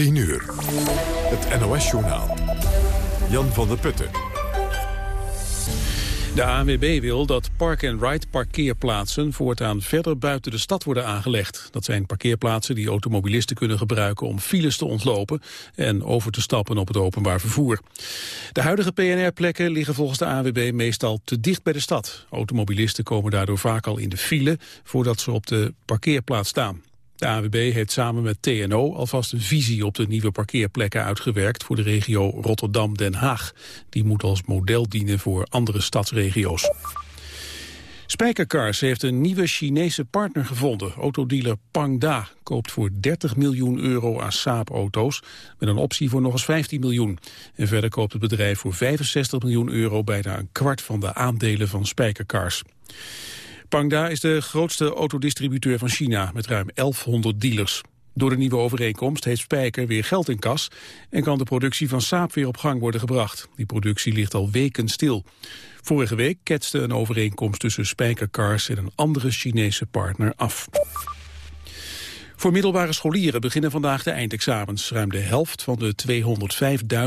10 uur. Het NOS-journaal. Jan van der Putten. De ANWB wil dat park-and-ride parkeerplaatsen voortaan verder buiten de stad worden aangelegd. Dat zijn parkeerplaatsen die automobilisten kunnen gebruiken om files te ontlopen en over te stappen op het openbaar vervoer. De huidige PNR-plekken liggen volgens de ANWB meestal te dicht bij de stad. Automobilisten komen daardoor vaak al in de file voordat ze op de parkeerplaats staan. De AWB heeft samen met TNO alvast een visie op de nieuwe parkeerplekken uitgewerkt voor de regio Rotterdam-Den Haag. Die moet als model dienen voor andere stadsregio's. Spijkercars heeft een nieuwe Chinese partner gevonden. Autodealer Pangda koopt voor 30 miljoen euro aan Saab-auto's... met een optie voor nog eens 15 miljoen. En verder koopt het bedrijf voor 65 miljoen euro... bijna een kwart van de aandelen van Spijkercars. Pangda is de grootste autodistributeur van China met ruim 1100 dealers. Door de nieuwe overeenkomst heeft Spijker weer geld in kas... en kan de productie van Saab weer op gang worden gebracht. Die productie ligt al weken stil. Vorige week ketste een overeenkomst tussen Spijkercars en een andere Chinese partner af. Voor middelbare scholieren beginnen vandaag de eindexamens. Ruim de helft van de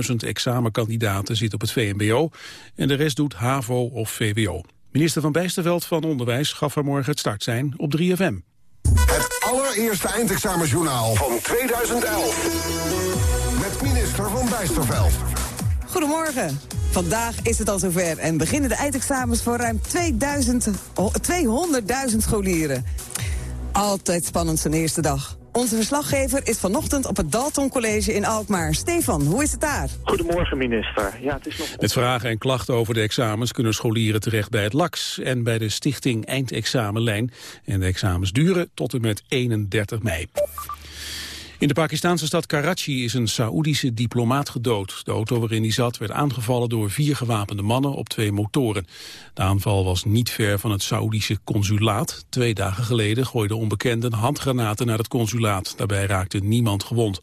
205.000 examenkandidaten zit op het VMBO... en de rest doet HAVO of VWO. Minister van Bijsterveld van Onderwijs gaf vanmorgen het startsein op 3FM. Het allereerste eindexamenjournaal van 2011. Met minister van Bijsterveld. Goedemorgen. Vandaag is het al zover en beginnen de eindexamens voor ruim 2000, 200.000 scholieren. Altijd spannend zijn eerste dag. Onze verslaggever is vanochtend op het Dalton College in Alkmaar. Stefan, hoe is het daar? Goedemorgen, minister. Ja, het is nog... Met vragen en klachten over de examens kunnen scholieren terecht bij het LAX... en bij de stichting Eindexamenlijn. En de examens duren tot en met 31 mei. In de Pakistanse stad Karachi is een Saoedische diplomaat gedood. De auto waarin hij zat werd aangevallen door vier gewapende mannen op twee motoren. De aanval was niet ver van het Saoedische consulaat. Twee dagen geleden gooiden onbekenden handgranaten naar het consulaat. Daarbij raakte niemand gewond.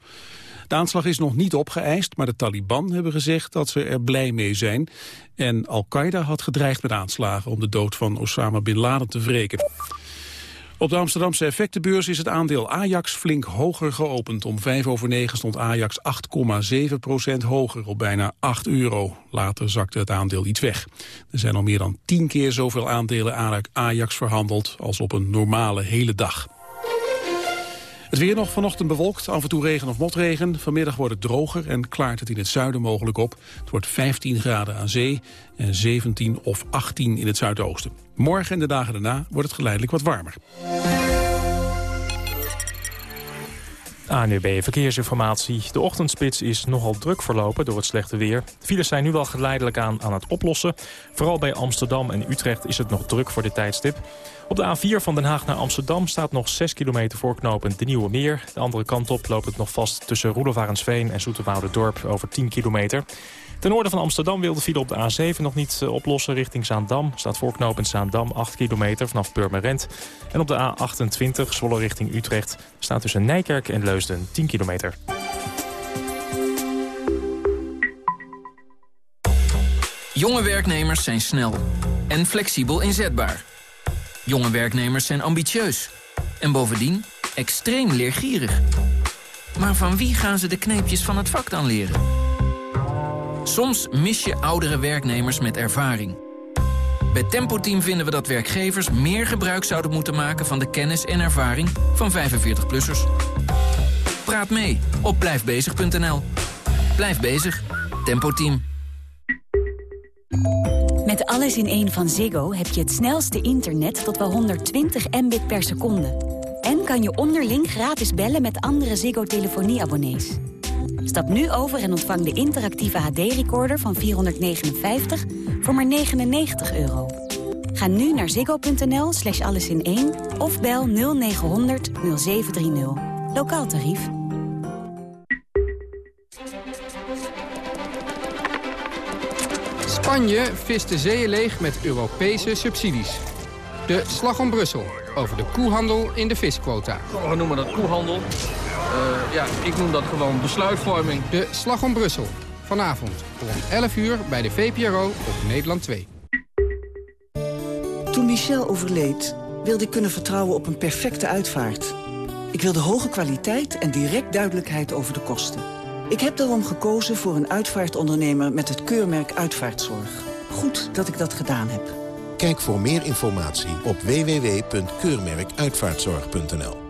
De aanslag is nog niet opgeëist, maar de Taliban hebben gezegd dat ze er blij mee zijn. En Al-Qaeda had gedreigd met aanslagen om de dood van Osama Bin Laden te wreken. Op de Amsterdamse effectenbeurs is het aandeel Ajax flink hoger geopend. Om vijf over negen stond Ajax 8,7 procent hoger op bijna 8 euro. Later zakte het aandeel iets weg. Er zijn al meer dan 10 keer zoveel aandelen Ajax verhandeld als op een normale hele dag. Het weer nog vanochtend bewolkt, af en toe regen of motregen. Vanmiddag wordt het droger en klaart het in het zuiden mogelijk op. Het wordt 15 graden aan zee en 17 of 18 in het zuidoosten. Morgen en de dagen daarna wordt het geleidelijk wat warmer. ANUB Verkeersinformatie. De ochtendspits is nogal druk verlopen door het slechte weer. Files zijn nu wel geleidelijk aan, aan het oplossen. Vooral bij Amsterdam en Utrecht is het nog druk voor dit tijdstip. Op de A4 van Den Haag naar Amsterdam staat nog 6 kilometer voorknopend de Nieuwe Meer. De andere kant op loopt het nog vast tussen Roelofarensveen en Dorp over 10 kilometer. Ten noorden van Amsterdam wil de file op de A7 nog niet eh, oplossen richting Zaandam. Staat voorknopend Zaandam 8 kilometer vanaf Purmerend. En op de A28 Zwolle richting Utrecht staat tussen Nijkerk en Leusden 10 kilometer. Jonge werknemers zijn snel en flexibel inzetbaar. Jonge werknemers zijn ambitieus. En bovendien extreem leergierig. Maar van wie gaan ze de kneepjes van het vak dan leren? Soms mis je oudere werknemers met ervaring. Bij Tempo Team vinden we dat werkgevers meer gebruik zouden moeten maken... van de kennis en ervaring van 45-plussers. Praat mee op blijfbezig.nl. Blijf bezig. Tempo Team. Met alles in één van Ziggo heb je het snelste internet tot wel 120 mbit per seconde. En kan je onderling gratis bellen met andere Ziggo-telefonieabonnees. Stap nu over en ontvang de interactieve HD-recorder van 459 voor maar 99 euro. Ga nu naar ziggo.nl slash alles in 1 of bel 0900 0730. Lokaal tarief. Spanje vist de zeeën leeg met Europese subsidies. De Slag om Brussel over de koehandel in de visquota. We noemen dat koehandel. Uh, ja, ik noem dat gewoon besluitvorming. De Slag om Brussel. Vanavond om 11 uur bij de VPRO op Nederland 2. Toen Michel overleed, wilde ik kunnen vertrouwen op een perfecte uitvaart. Ik wilde hoge kwaliteit en direct duidelijkheid over de kosten. Ik heb daarom gekozen voor een uitvaartondernemer met het keurmerk Uitvaartzorg. Goed dat ik dat gedaan heb. Kijk voor meer informatie op www.keurmerkuitvaartzorg.nl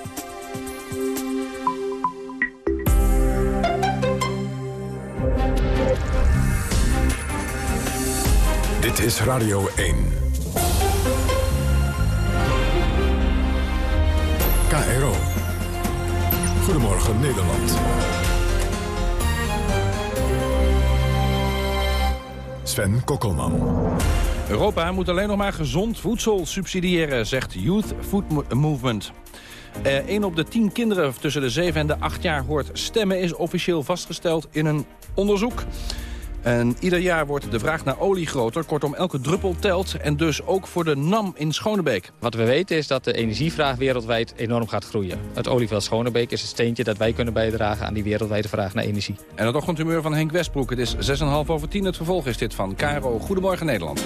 Dit is Radio 1. KRO. Goedemorgen Nederland. Sven Kokkelman. Europa moet alleen nog maar gezond voedsel subsidiëren, zegt Youth Food Movement. Uh, een op de tien kinderen tussen de 7 en de 8 jaar hoort stemmen... is officieel vastgesteld in een onderzoek. En ieder jaar wordt de vraag naar olie groter. Kortom, elke druppel telt. En dus ook voor de NAM in Schonebeek. Wat we weten is dat de energievraag wereldwijd enorm gaat groeien. Het olieveld Schonebeek is het steentje dat wij kunnen bijdragen... aan die wereldwijde vraag naar energie. En het ochtendhumeur van Henk Westbroek. Het is 6,5 over 10. Het vervolg is dit van Caro. Goedemorgen Nederland.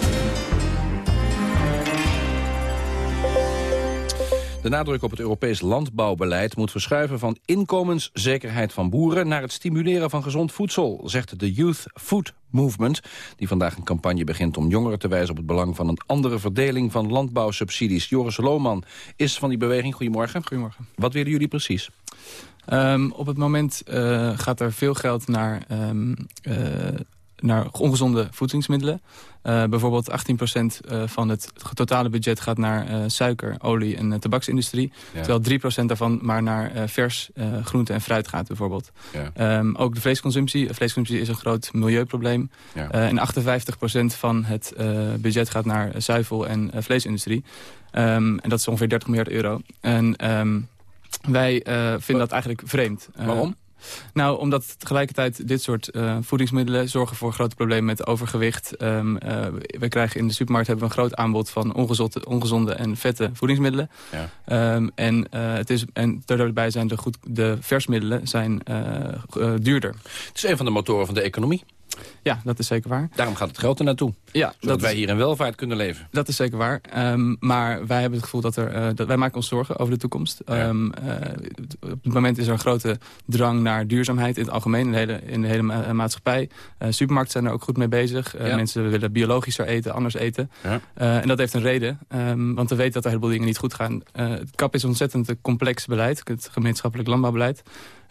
De nadruk op het Europees landbouwbeleid moet verschuiven van inkomenszekerheid van boeren naar het stimuleren van gezond voedsel, zegt de Youth Food Movement, die vandaag een campagne begint om jongeren te wijzen op het belang van een andere verdeling van landbouwsubsidies. Joris Lohman is van die beweging. Goedemorgen. Goedemorgen. Wat willen jullie precies? Um, op het moment uh, gaat er veel geld naar, um, uh, naar ongezonde voedingsmiddelen. Uh, bijvoorbeeld 18% uh, van het totale budget gaat naar uh, suiker, olie en tabaksindustrie. Ja. Terwijl 3% daarvan maar naar vers groente en fruit gaat bijvoorbeeld. Ja. Um, ook de vleesconsumptie. Vleesconsumptie is een groot milieuprobleem. Ja. en 58% van het budget gaat naar zuivel- en vleesindustrie. Um, en dat is ongeveer 30 miljard euro. En um, wij vinden dat eigenlijk vreemd. Waarom? Nou, omdat tegelijkertijd dit soort uh, voedingsmiddelen zorgen voor grote problemen met overgewicht. Um, uh, we krijgen in de supermarkt hebben we een groot aanbod van ongezonde, ongezonde en vette voedingsmiddelen. Ja. Um, en, uh, het is, en daarbij zijn de, goed, de versmiddelen zijn, duurder. Het is een van de motoren van de economie. Ja, dat is zeker waar. Daarom gaat het geld er naartoe. Ja, zodat wij hier in welvaart kunnen leven. Dat is zeker waar. Um, maar wij hebben het gevoel dat er... Uh, dat wij maken ons zorgen over de toekomst. Ja. Um, uh, op het moment is er een grote drang naar duurzaamheid in het algemeen. In de hele, in de hele ma maatschappij. Uh, supermarkten zijn er ook goed mee bezig. Ja. Mensen willen biologischer eten, anders eten. Ja. en dat heeft een reden. Um, want we weten dat er een heleboel dingen niet goed gaan. het KAP is een ontzettend complex beleid. Het gemeenschappelijk landbouwbeleid.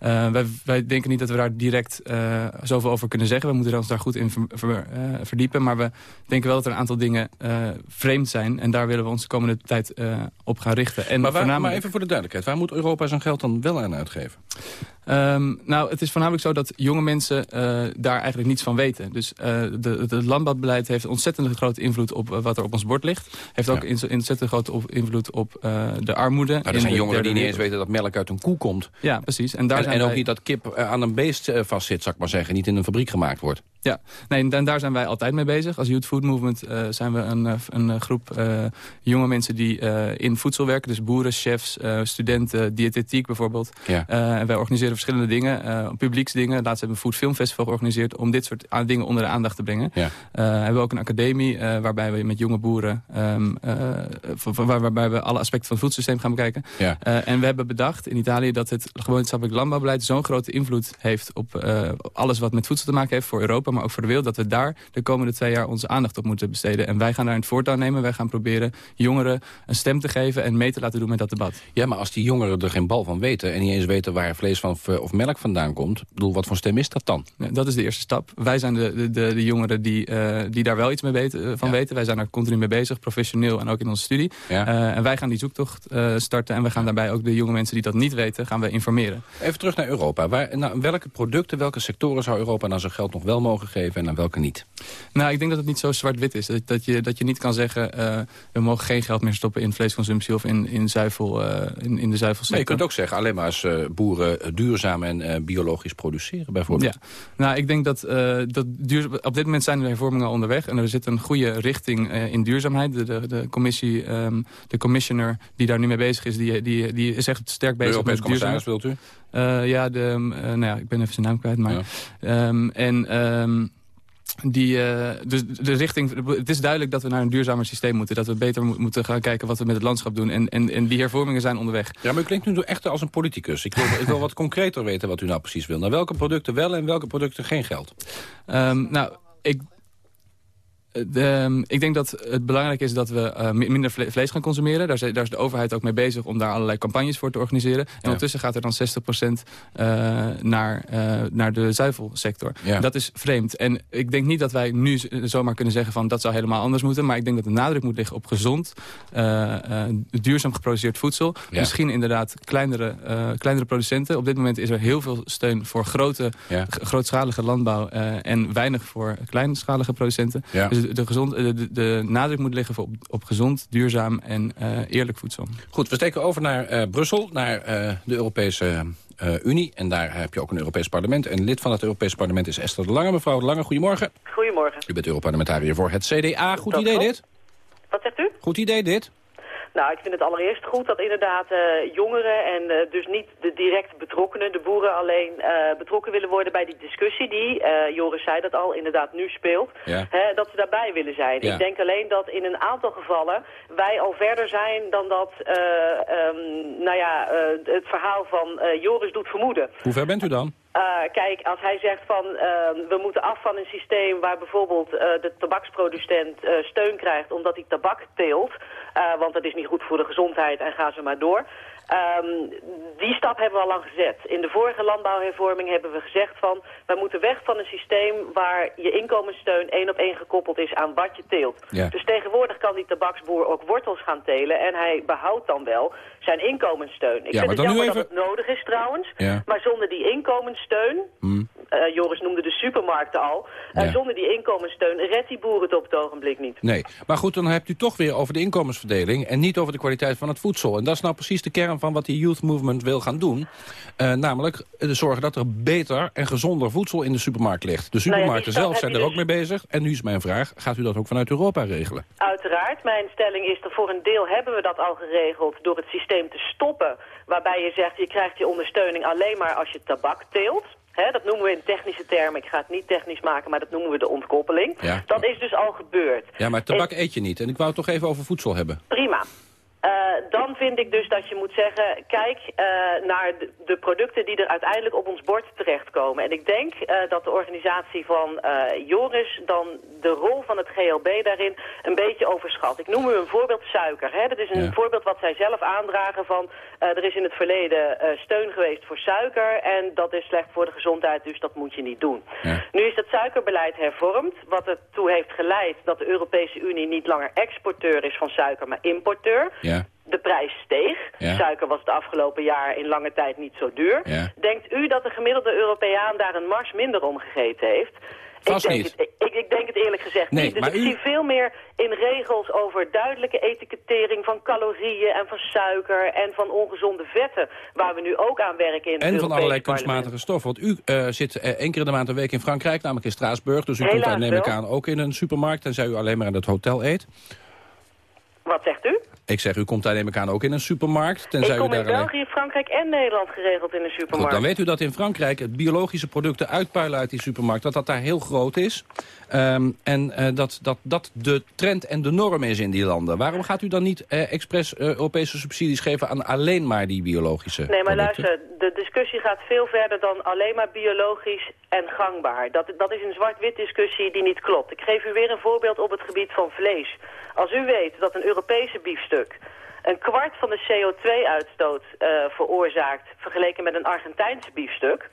Uh, wij, wij, denken niet dat we daar direct uh, zoveel over kunnen zeggen. We moeten ons daar goed in ver, ver, uh, verdiepen. Maar we denken wel dat er een aantal dingen vreemd zijn. En daar willen we ons de komende tijd op gaan richten. En maar, waar, voornamelijk... maar even voor de duidelijkheid. Waar moet Europa zijn geld dan wel aan uitgeven? Um, nou, het is voornamelijk zo dat jonge mensen uh, daar eigenlijk niets van weten. Dus uh, het landbouwbeleid heeft ontzettend grote invloed op uh, wat er op ons bord ligt. Heeft ook ja. ontzettend grote op, invloed op de armoede. Nou, er zijn jongeren die niet eens weten dat melk uit een koe komt. Ja, precies. En, daar en, zijn en ook wij... niet dat kip aan een beest vastzit, zou ik maar zeggen. Niet in een fabriek gemaakt wordt. Ja, nee, en daar zijn wij altijd mee bezig. Als Youth Food Movement uh, zijn we een, een groep uh, jonge mensen die uh, in voedsel werken. Dus boeren, chefs, studenten, diëtetiek bijvoorbeeld. Ja. en wij organiseren verschillende dingen, publieksdingen. Laatst hebben we een Food Film Festival georganiseerd... om dit soort dingen onder de aandacht te brengen. Ja. hebben we ook een academie waarbij we met jonge boeren... Um, waar, waarbij we alle aspecten van het voedselsysteem gaan bekijken. Ja. en we hebben bedacht in Italië dat het gemeenschappelijk landbouwbeleid... zo'n grote invloed heeft op alles wat met voedsel te maken heeft voor Europa maar ook voor de wereld... dat we daar de komende twee jaar onze aandacht op moeten besteden. En wij gaan daar in het voortouw nemen. Wij gaan proberen jongeren een stem te geven en mee te laten doen met dat debat. Ja, maar als die jongeren er geen bal van weten... en niet eens weten waar vlees van of melk vandaan komt... bedoel, wat voor stem is dat dan? Ja, dat is de eerste stap. Wij zijn de, de, de, de jongeren die, uh, die daar wel iets mee weten, van ja. weten. Wij zijn daar continu mee bezig, professioneel en ook in onze studie. Ja. Uh, en wij gaan die zoektocht uh, starten. En we gaan daarbij ook de jonge mensen die dat niet weten, gaan we informeren. Even terug naar Europa. Waar, nou, welke producten, welke sectoren zou Europa nou zijn geld nog wel mogen geven en aan welke niet? Nou, ik denk dat het niet zo zwart-wit is. Dat, dat, je, dat je niet kan zeggen, eh, we mogen geen geld meer stoppen in vleesconsumptie of in, in, zuivel, eh, in, in de zuivelsector. Maar je kunt ook zeggen, alleen maar als eh, boeren duurzaam en biologisch produceren bijvoorbeeld. Ja, nou, ik denk dat, dat duur, op dit moment zijn de hervormingen al onderweg. En er zit een goede richting in duurzaamheid. De, de, de, commissie, ehm, de commissioner die daar nu mee bezig is, die, die, die is echt sterk bezig met duurzaamheid. commissaris wilt u? Eh, ja, de, ehm, eh, nou ja, ik ben even zijn naam kwijt. Maar, Ehm, en ehm, die, eh, dus de richting, het is duidelijk dat we naar een duurzamer systeem moeten. Dat we beter mo- moeten gaan kijken wat we met het landschap doen. En, en, en die hervormingen zijn onderweg. Ja, maar u klinkt nu echt als een politicus. Ik wil, ik wil wat concreter weten wat u nou precies wil. Naar welke producten wel en welke producten geen geld? Nou, ik, de, ehm, ik denk dat het belangrijk is dat we eh, mi- minder vle- vlees gaan consumeren. Daar is, daar is de overheid ook mee bezig om daar allerlei campagnes voor te organiseren. En ondertussen gaat er dan 60% eh, naar, eh, naar de zuivelsector. Ja. Dat is vreemd. En ik denk niet dat wij nu zomaar kunnen zeggen van dat zou helemaal anders moeten. Maar ik denk dat de nadruk moet liggen op gezond, eh, eh, duurzaam geproduceerd voedsel. Ja. Misschien inderdaad kleinere, eh, kleinere producenten. Op dit moment is er heel veel steun voor grote, grootschalige landbouw eh, en weinig voor kleinschalige producenten. Dus de, de, gezond, de, de, de nadruk moet liggen op, op gezond, duurzaam en eh, eerlijk voedsel. Goed, we steken over naar eh, Brussel, naar eh, de Europese eh, Unie. En daar heb je ook een Europees parlement. En lid van het Europees parlement is Esther de Lange. Mevrouw de Lange, goedemorgen. Goedemorgen. U bent Europarlementariër voor het CDA. Goed Dat idee klopt. dit? Wat zegt u? Goed idee dit? Nou, ik vind het allereerst goed dat inderdaad eh, jongeren en eh, dus niet de direct betrokkenen, de boeren alleen, eh, betrokken willen worden bij die discussie die, Joris zei dat al, inderdaad nu speelt. Ja. Hè, dat ze daarbij willen zijn. Ja. Ik denk alleen dat in een aantal gevallen wij al verder zijn dan dat, eh, ehm, nou ja, het verhaal van Joris doet vermoeden. Hoe ver bent u dan? Uh, kijk, als hij zegt van uh, we moeten af van een systeem waar bijvoorbeeld uh, de tabaksproducent uh, steun krijgt omdat hij tabak teelt, want dat is niet goed voor de gezondheid en ga ze maar door. Um, die stap hebben we al lang gezet. In de vorige landbouwhervorming hebben we gezegd van... wij moeten weg van een systeem waar je inkomenssteun één op één gekoppeld is aan wat je teelt. Ja. Dus tegenwoordig kan die tabaksboer ook wortels gaan telen... en hij behoudt dan wel zijn inkomenssteun. Ik Ja, vind het jammer even- dat het nodig is trouwens. Ja. Maar zonder die inkomenssteun... Hmm. eh, Joris noemde de supermarkten al. eh. Zonder die inkomenssteun redt die boer het op het ogenblik niet. Nee, maar goed, dan hebt u toch weer over de inkomensverdeling... en niet over de kwaliteit van het voedsel. En dat is nou precies de kern van wat die Youth Movement wil gaan doen. Eh, namelijk eh, zorgen dat er beter en gezonder voedsel in de supermarkt ligt. De Nou ja, supermarkten stap zelf zijn er dus- ook mee bezig. En nu is mijn vraag, gaat u dat ook vanuit Europa regelen? Uiteraard. Mijn stelling is dat voor een deel hebben we dat al geregeld door het systeem te stoppen. Waarbij je zegt, je krijgt je ondersteuning alleen maar als je tabak teelt. Dat noemen we in technische termen, ik ga het niet technisch maken, maar dat noemen we de ontkoppeling. Ja. Dat is dus al gebeurd. Ja, maar tabak eet je niet. En ik wou het toch even over voedsel hebben. Prima. Eh, dan vind ik dus dat je moet zeggen, kijk eh, naar de, de producten die er uiteindelijk op ons bord terechtkomen. En ik denk eh, dat de organisatie van Joris dan de rol van het GLB daarin een beetje overschat. Ik noem u een voorbeeld suiker. Hè? Dat is een Ja. voorbeeld wat zij zelf aandragen van er is in het verleden steun geweest voor suiker en dat is slecht voor de gezondheid, dus dat moet je niet doen. Nu is dat suikerbeleid hervormd, wat ertoe heeft geleid dat de Europese Unie niet langer exporteur is van suiker, maar importeur. Ja. De prijs steeg. Ja. Suiker was het afgelopen jaar in lange tijd niet zo duur. Ja. Denkt u dat de gemiddelde Europeaan daar een mars minder om gegeten heeft? Ik denk niet. Het, ik, ik denk het eerlijk gezegd Nee, niet. Dus ik u- zie veel meer in regels over duidelijke etikettering van calorieën en van suiker en van ongezonde vetten, waar we nu ook aan werken in het En van allerlei kunstmatige stoffen. Want u eh, zit eh, één keer in de maand een week in Frankrijk, namelijk in Straatsburg. Dus u komt Helaas daar, neem ik aan, ook in een supermarkt. Tenzij u alleen maar in het hotel eet. Wat zegt u? Ik zeg, u komt daar, neem ik aan, ook in een supermarkt. Tenzij ik kom u daar in alleen... België, Frankrijk en Nederland geregeld in een supermarkt. Goed, dan weet u dat in Frankrijk het biologische producten uitpuilen uit die supermarkt... dat dat daar heel groot is. Ehm, en eh, dat, dat dat de trend en de norm is in die landen. Waarom gaat u dan niet eh, expres eh, Europese subsidies geven aan alleen maar die biologische Nee, maar producten? luister, de discussie gaat veel verder dan alleen maar biologisch en gangbaar. Dat, dat is een zwart-wit discussie die niet klopt. Ik geef u weer een voorbeeld op het gebied van vlees. Als u weet dat een Europese biefstuk een kwart van de CO2-uitstoot eh, veroorzaakt... vergeleken met een Argentijnse biefstuk...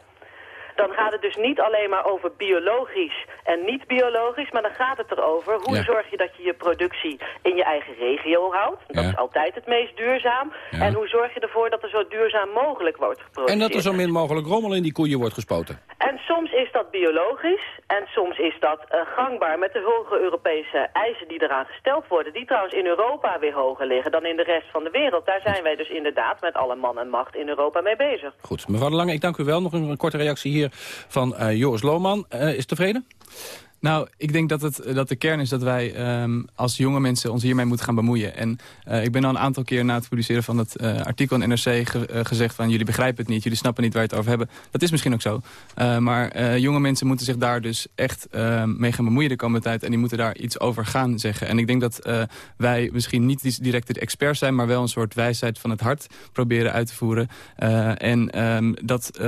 dan gaat het dus niet alleen maar over biologisch en niet biologisch... maar dan gaat het erover hoe Ja. zorg je dat je je productie in je eigen regio houdt. Dat Ja. is altijd het meest duurzaam. Ja. En hoe zorg je ervoor dat er zo duurzaam mogelijk wordt geproduceerd. En dat er zo min mogelijk rommel in die koeien wordt gespoten. En soms is dat biologisch en soms is dat uh, gangbaar met de hoge Europese eisen die eraan gesteld worden. Die trouwens in Europa weer hoger liggen dan in de rest van de wereld. Daar zijn wij dus inderdaad met alle man en macht in Europa mee bezig. Goed, mevrouw de Lange, ik dank u wel. Nog een, een korte reactie hier van uh, Joris Lohman. Uh, is tevreden? Nou, ik denk dat, het, dat de kern is dat wij um, als jonge mensen ons hiermee moeten gaan bemoeien. En uh, ik ben al een aantal keer na het publiceren van het uh, artikel in NRC ge, gezegd van jullie begrijpen het niet, jullie snappen niet waar we het over hebben. Dat is misschien ook zo. maar jonge mensen moeten zich daar dus echt mee gaan bemoeien de komende tijd. En die moeten daar iets over gaan zeggen. En ik denk dat wij misschien niet direct de experts zijn, maar wel een soort wijsheid van het hart proberen uit te voeren. en um, dat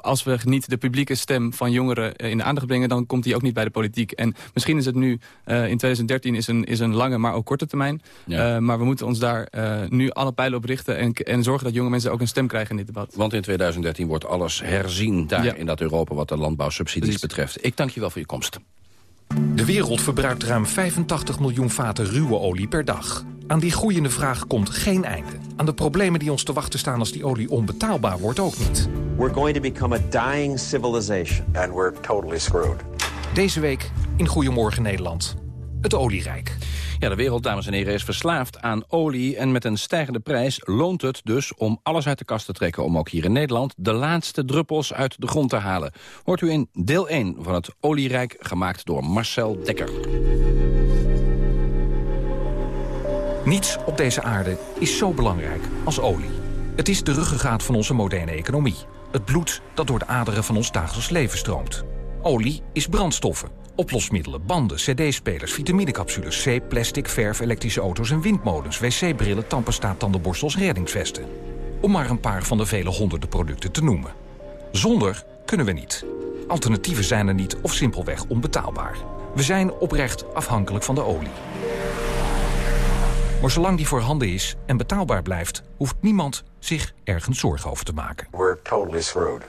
als we niet de publieke stem van jongeren in de aandacht brengen, dan komt die ook niet bij de politiek. En misschien is het nu, uh, in 2013 is een, is een lange, maar ook korte termijn. Ja. Uh, maar we moeten ons daar uh, nu alle pijlen op richten... En, en zorgen dat jonge mensen ook een stem krijgen in dit debat. Want in 2013 wordt alles herzien daar ja. in dat Europa... wat de landbouwsubsidies Precies. betreft. Ik dank je wel voor je komst. De wereld verbruikt ruim 85 miljoen vaten ruwe olie per dag. Aan die groeiende vraag komt geen einde. Aan de problemen die ons te wachten staan als die olie onbetaalbaar wordt ook niet. We're going to become a dying civilization. And we're totally screwed. Deze week in Goedemorgen Nederland. Het olierijk. Ja, de wereld, dames en heren, is verslaafd aan olie. En met een stijgende prijs loont het dus om alles uit de kast te trekken... om ook hier in Nederland de laatste druppels uit de grond te halen. Hoort u in deel 1 van het Olierijk, gemaakt door Marcel Dekker. Niets op deze aarde is zo belangrijk als olie. Het is de ruggengraat van onze moderne economie. Het bloed dat door de aderen van ons dagelijks leven stroomt. Olie is brandstoffen, oplosmiddelen, banden, cd-spelers, vitaminecapsules, zeep, plastic, verf, elektrische auto's en windmolens, wc-brillen, tandpasta, tandenborstels, reddingsvesten. Om maar een paar van de vele honderden producten te noemen. Zonder kunnen we niet. Alternatieven zijn er niet of simpelweg onbetaalbaar. We zijn oprecht afhankelijk van de olie. Maar zolang die voorhanden is en betaalbaar blijft... hoeft niemand zich ergens zorgen over te maken. We're totally screwed.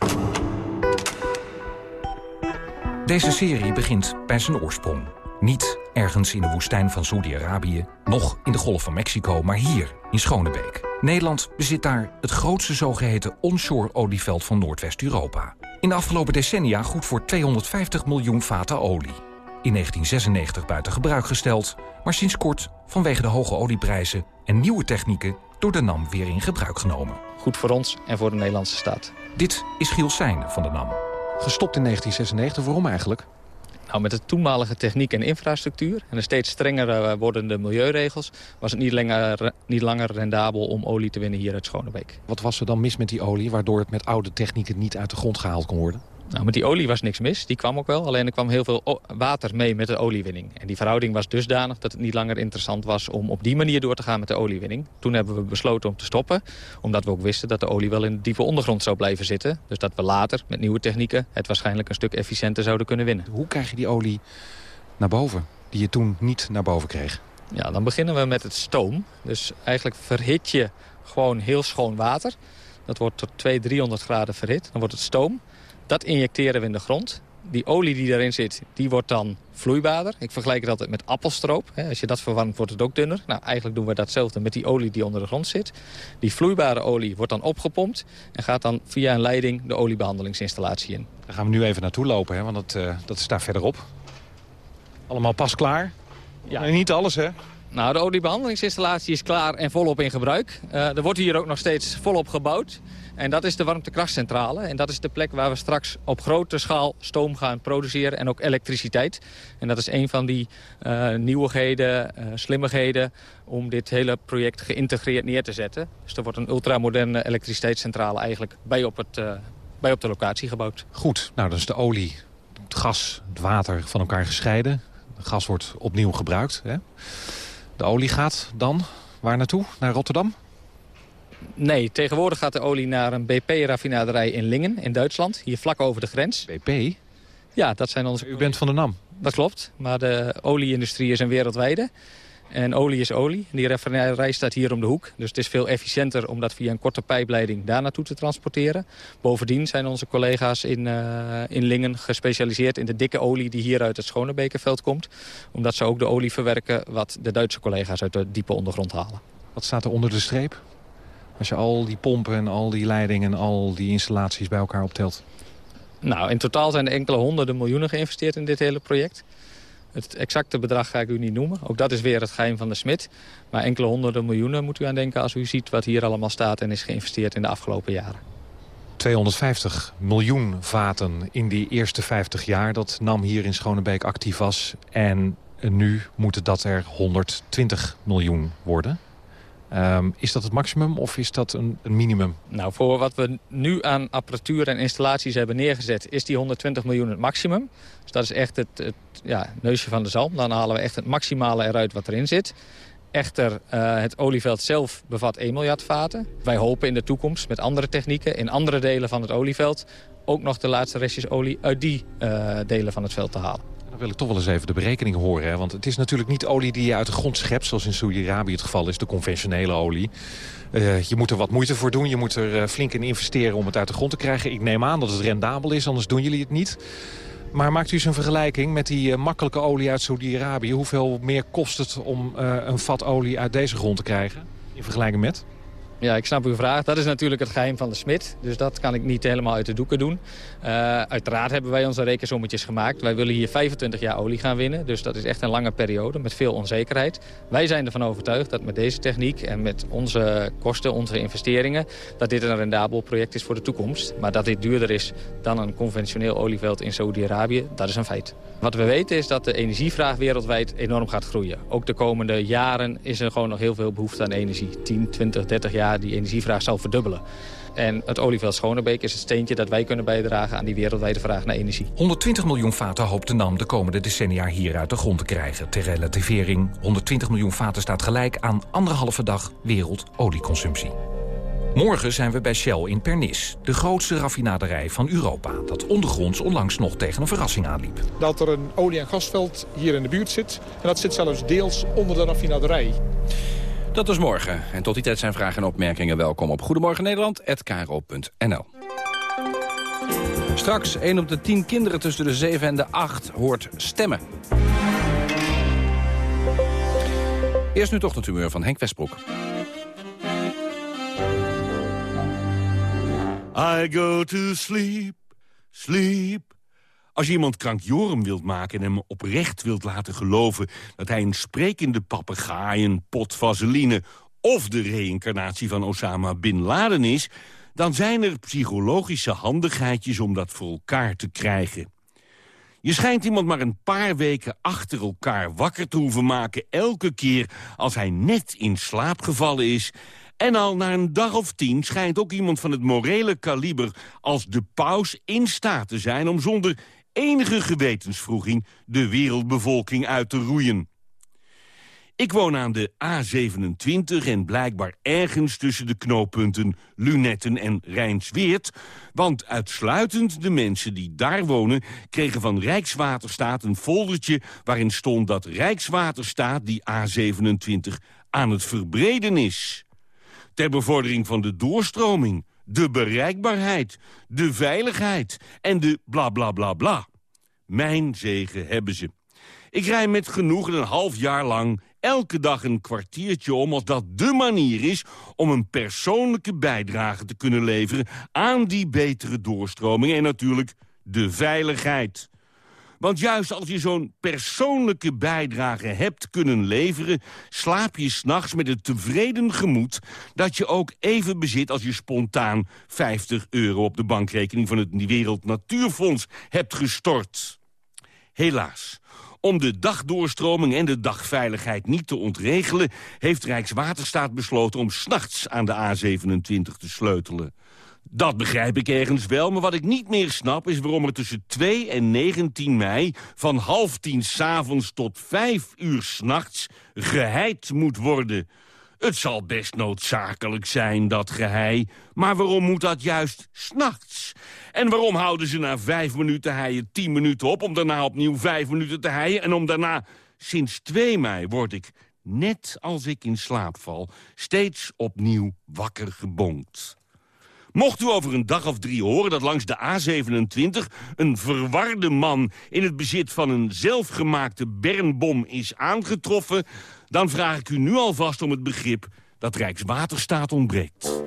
Deze serie begint bij zijn oorsprong. Niet ergens in de woestijn van Saoedi-Arabië, nog in de Golf van Mexico, maar hier, in Schonebeek. Nederland bezit daar het grootste zogeheten onshore olieveld van Noordwest-Europa. In de afgelopen decennia goed voor 250 miljoen vaten olie. In 1996 buiten gebruik gesteld, maar sinds kort vanwege de hoge olieprijzen en nieuwe technieken door de NAM weer in gebruik genomen. Goed voor ons en voor de Nederlandse staat. Dit is Giel Sein van de NAM. Gestopt in 1996, waarom eigenlijk? Nou, met de toenmalige techniek en infrastructuur en de steeds strenger wordende milieuregels... was het niet langer, niet langer rendabel om olie te winnen hier uit Schonebeek. Wat was er dan mis met die olie, waardoor het met oude technieken niet uit de grond gehaald kon worden? Nou, met die olie was niks mis, die kwam ook wel. Alleen er kwam heel veel water mee met de oliewinning. En die verhouding was dusdanig dat het niet langer interessant was... om op die manier door te gaan met de oliewinning. Toen hebben we besloten om te stoppen. Omdat we ook wisten dat de olie wel in de diepe ondergrond zou blijven zitten. Dus dat we later met nieuwe technieken het waarschijnlijk een stuk efficiënter zouden kunnen winnen. Hoe krijg je die olie naar boven, die je toen niet naar boven kreeg? Ja, dan beginnen we met het stoom. Dus eigenlijk verhit je gewoon heel schoon water. Dat wordt tot 200, 300 graden verhit. Dan wordt het stoom. Dat injecteren we in de grond. Die olie die daarin zit, die wordt dan vloeibaarder. Ik vergelijk het altijd met appelstroop. Als je dat verwarmt, wordt het ook dunner. Nou, eigenlijk doen we datzelfde met die olie die onder de grond zit. Die vloeibare olie wordt dan opgepompt... en gaat dan via een leiding de oliebehandelingsinstallatie in. Daar gaan we nu even naartoe lopen, hè? want dat, uh, dat staat verderop. Allemaal pas klaar. Ja. Niet alles, hè? Nou, de oliebehandelingsinstallatie is klaar en volop in gebruik. Uh, er wordt hier ook nog steeds volop gebouwd. En dat is de warmtekrachtcentrale. En dat is de plek waar we straks op grote schaal stoom gaan produceren en ook elektriciteit. En dat is een van die uh, nieuwigheden, uh, slimmigheden om dit hele project geïntegreerd neer te zetten. Dus er wordt een ultramoderne elektriciteitscentrale eigenlijk bij op, het, uh, bij op de locatie gebouwd. Goed, nou dan is de olie, het gas, het water van elkaar gescheiden. Het gas wordt opnieuw gebruikt. Hè? De olie gaat dan waar naartoe? Naar Rotterdam? Nee, tegenwoordig gaat de olie naar een BP-raffinaderij in Lingen in Duitsland. Hier vlak over de grens. BP? Ja, dat zijn onze... U bent van de NAM? Dat klopt, maar de olieindustrie is een wereldwijde. En olie is olie. Die raffinaderij staat hier om de hoek. Dus het is veel efficiënter om dat via een korte pijpleiding daar naartoe te transporteren. Bovendien zijn onze collega's in, uh, in Lingen gespecialiseerd in de dikke olie die hier uit het Schonebekerveld komt. Omdat ze ook de olie verwerken wat de Duitse collega's uit de diepe ondergrond halen. Wat staat er onder de streep? Als je al die pompen en al die leidingen en al die installaties bij elkaar optelt. Nou, in totaal zijn er enkele honderden miljoenen geïnvesteerd in dit hele project. Het exacte bedrag ga ik u niet noemen. Ook dat is weer het geheim van de smid. Maar enkele honderden miljoenen moet u aan denken als u ziet wat hier allemaal staat en is geïnvesteerd in de afgelopen jaren. 250 miljoen vaten in die eerste 50 jaar dat NAM hier in Schonebeek actief was. En nu moeten dat er 120 miljoen worden. Um, is dat het maximum of is dat een, een, minimum? Nou, voor wat we nu aan apparatuur en installaties hebben neergezet... is die 120 miljoen het maximum. Dus dat is echt het, ja, neusje van de zalm. Dan halen we echt het maximale eruit wat erin zit. Echter, uh, het olieveld zelf bevat 1 miljard vaten. Wij hopen in de toekomst met andere technieken... in andere delen van het olieveld... ook nog de laatste restjes olie uit die uh, delen van het veld te halen. Wil ik toch wel eens even de berekening horen. Hè? Want het is natuurlijk niet olie die je uit de grond schept... zoals in Saudi-Arabië het geval is, de conventionele olie. Uh, je moet er wat moeite voor doen. Je moet er uh, flink in investeren om het uit de grond te krijgen. Ik neem aan dat het rendabel is, anders doen jullie het niet. Maar maakt u eens een vergelijking met die uh, makkelijke olie uit Saudi-Arabië. Hoeveel meer kost het om een vat olie uit deze grond te krijgen? In vergelijking met? Ja, ik snap uw vraag. Dat is natuurlijk het geheim van de smid. Dus dat kan ik niet helemaal uit de doeken doen. Uh, uiteraard hebben wij onze rekensommetjes gemaakt. Wij willen hier 25 jaar olie gaan winnen. Dus dat is echt een lange periode met veel onzekerheid. Wij zijn ervan overtuigd dat met deze techniek en met onze kosten, onze investeringen... dat dit een rendabel project is voor de toekomst. Maar dat dit duurder is dan een conventioneel olieveld in Saudi-Arabië, dat is een feit. Wat we weten is dat de energievraag wereldwijd enorm gaat groeien. Ook de komende jaren is er gewoon nog heel veel behoefte aan energie. 10, 20, 30 jaar die energievraag zal verdubbelen. En het olieveld Schonebeek is het steentje dat wij kunnen bijdragen aan die wereldwijde vraag naar energie. 120 miljoen vaten hoopt de NAM de komende decennia hier uit de grond te krijgen. Ter relativering, 120 miljoen vaten staat gelijk aan anderhalve dag wereldolieconsumptie. Morgen zijn we bij Shell in Pernis, de grootste raffinaderij van Europa... dat ondergronds onlangs nog tegen een verrassing aanliep. Dat er een olie- en gasveld hier in de buurt zit... en dat zit zelfs deels onder de raffinaderij. Dat is morgen. En tot die tijd zijn vragen en opmerkingen welkom op Goedemorgen Nederland@kro.nl. Straks, 1 op de 10 kinderen tussen de 7 en de 8 hoort stemmen. Eerst nu toch het humeur van Henk Westbroek. I go to sleep, sleep. Als je iemand krankjorum wilt maken en hem oprecht wilt laten geloven... dat hij een sprekende papegaai, een pot vaseline... of de reïncarnatie van Osama Bin Laden is... dan zijn er psychologische handigheidjes om dat voor elkaar te krijgen. Je schijnt iemand maar een paar weken achter elkaar wakker te hoeven maken... elke keer als hij net in slaap gevallen is... En al na een dag of tien schijnt ook iemand van het morele kaliber als de paus in staat te zijn... om zonder enige gewetensvroeging de wereldbevolking uit te roeien. Ik woon aan de A27 en blijkbaar ergens tussen de knooppunten Lunetten en Rijnsweert... want uitsluitend de mensen die daar wonen kregen van Rijkswaterstaat een foldertje... waarin stond dat Rijkswaterstaat die A27 aan het verbreden is. Ter bevordering van de doorstroming de bereikbaarheid, de veiligheid en de bla bla bla bla. Mijn zegen hebben ze. Ik rij met genoegen een half jaar lang elke dag een kwartiertje om... als dat dé manier is om een persoonlijke bijdrage te kunnen leveren... aan die betere doorstroming en natuurlijk de veiligheid. Want juist als je zo'n persoonlijke bijdrage hebt kunnen leveren... slaap je s'nachts met een tevreden gemoed... dat je ook even bezit als je spontaan 50 euro... op de bankrekening van het Wereld Natuurfonds hebt gestort. Helaas. Om de dagdoorstroming en de dagveiligheid niet te ontregelen... heeft Rijkswaterstaat besloten om s'nachts aan de A27 te sleutelen. Dat begrijp ik ergens wel, maar wat ik niet meer snap... is waarom er tussen 2 en 19 mei van half tien s'avonds tot 5 uur s'nachts geheid moet worden. Het zal best noodzakelijk zijn, dat gehei. Maar waarom moet dat juist s'nachts? En waarom houden ze na vijf minuten heien tien minuten op... om daarna opnieuw vijf minuten te heien... en om daarna... Sinds 2 mei word ik, net als ik in slaap val... steeds opnieuw wakker gebonkt. Mocht u over een dag of drie horen dat langs de A27... een verwarde man in het bezit van een zelfgemaakte bernbom is aangetroffen... dan vraag ik u nu alvast om het begrip dat Rijkswaterstaat ontbreekt.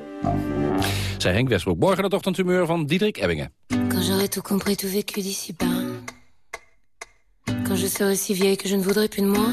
Zij Henk Westbroek. Morgen het ochtendhumeur van Diederik Ebbingen. Quand j'aurai tout compris, tout vécu d'ici bas. Quand je serai si vieille que je ne voudrais plus de moi.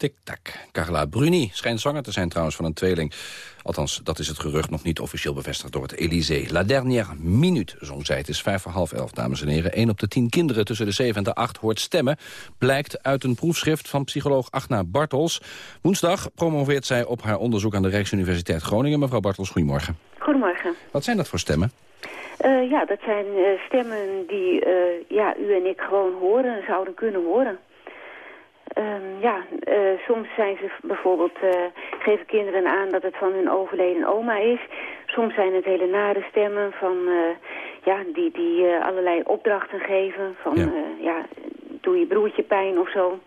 Tik-tak. Carla Bruni schijnt zanger te zijn trouwens van een tweeling. Althans, dat is het gerucht nog niet officieel bevestigd door het Elysée. La dernière minute, zong zij. Het is vijf voor half elf, dames en heren. Eén op de tien kinderen tussen de zeven en de acht hoort stemmen. Blijkt uit een proefschrift van psycholoog Agna Bartels. Woensdag promoveert zij op haar onderzoek aan de Rijksuniversiteit Groningen. Mevrouw Bartels, goedemorgen. Goedemorgen. Wat zijn dat voor stemmen? Uh, ja, dat zijn uh, stemmen die uh, ja, u en ik gewoon horen, zouden kunnen horen. Um, ja, uh, soms zijn ze bijvoorbeeld, uh, geven kinderen aan dat het van hun overleden oma is. Soms zijn het hele nare stemmen van, uh, ja, die, die allerlei opdrachten geven. Van, ja. ja. doe je broertje pijn of zo.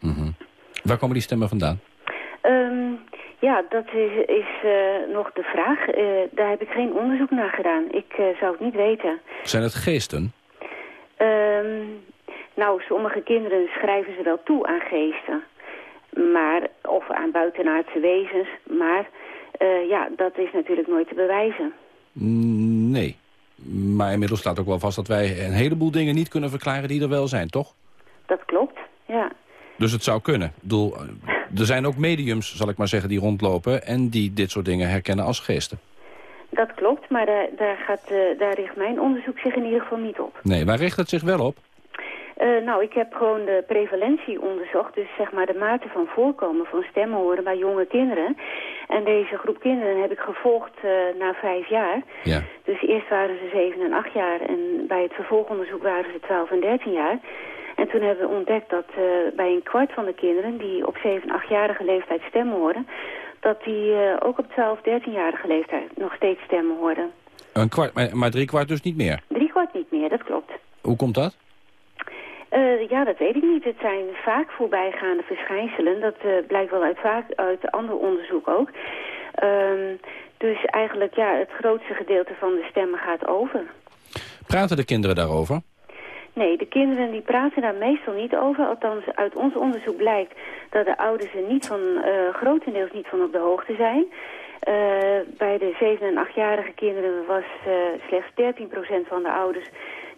Mm -hmm. Waar komen die stemmen vandaan? Um, ja, dat is, is nog de vraag. daar heb ik geen onderzoek naar gedaan. Ik zou het niet weten. Zijn het geesten? Um, nou, sommige kinderen schrijven ze wel toe aan geesten. Maar, of aan buitenaardse wezens. Maar uh, ja, dat is natuurlijk nooit te bewijzen. Nee. Maar inmiddels staat ook wel vast dat wij een heleboel dingen niet kunnen verklaren die er wel zijn, toch? Dat klopt, ja. Dus het zou kunnen. Ik bedoel, er zijn ook mediums, zal ik maar zeggen, die rondlopen... en die dit soort dingen herkennen als geesten. Dat klopt, maar daar, daar, gaat, uh, daar richt mijn onderzoek zich in ieder geval niet op. Nee, waar richt het zich wel op? Uh, nou, ik heb gewoon de prevalentie onderzocht. Dus zeg maar de mate van voorkomen van stemmen horen bij jonge kinderen. En deze groep kinderen heb ik gevolgd uh, na vijf jaar. Ja. Dus eerst waren ze zeven en acht jaar. En bij het vervolgonderzoek waren ze twaalf en dertien jaar. En toen hebben we ontdekt dat uh, bij een kwart van de kinderen... die op zeven en achtjarige leeftijd stemmen horen... dat die ook op twaalf, dertienjarige leeftijd nog steeds stemmen horen. Een kwart, maar, maar drie kwart dus niet meer? Drie kwart niet meer, dat klopt. Hoe komt dat? Uh, ja, dat weet ik niet. Het zijn vaak voorbijgaande verschijnselen. Dat uh, blijkt wel uit, vaak, uit ander onderzoek ook. Um, dus eigenlijk, ja, het grootste gedeelte van de stemmen gaat over. Praten de kinderen daarover? Nee, de kinderen die praten daar meestal niet over. Althans, uit ons onderzoek blijkt dat de ouders er niet van, uh, grotendeels niet van op de hoogte zijn. Bij de 7- en 8-jarige kinderen was slechts 13% van de ouders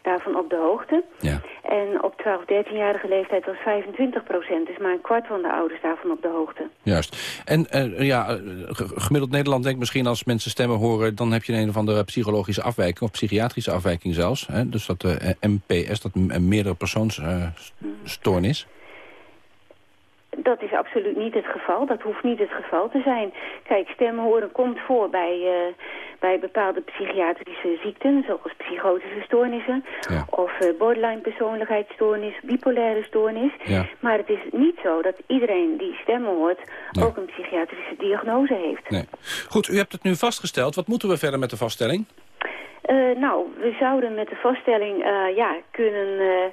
daarvan op de hoogte. Ja. En op 12, 13-jarige leeftijd was 25 procent. Dus maar een kwart van de ouders daarvan op de hoogte. Juist. En uh, ja, gemiddeld Nederland denkt misschien als mensen stemmen horen... dan heb je een of andere psychologische afwijking of psychiatrische afwijking zelfs. Hè? Dus dat uh, MPS, dat een meerdere persoonsstoornis. Uh, dat is absoluut niet het geval. Dat hoeft niet het geval te zijn. Kijk, stemmen horen komt voor bij, uh, bij bepaalde psychiatrische ziekten... zoals psychotische stoornissen... Ja. of uh, borderline persoonlijkheidsstoornis, bipolaire stoornis. Ja. Maar het is niet zo dat iedereen die stemmen hoort... Nee. ook een psychiatrische diagnose heeft. Nee. Goed, u hebt het nu vastgesteld. Wat moeten we verder met de vaststelling? Uh, nou, we zouden met de vaststelling ja, kunnen...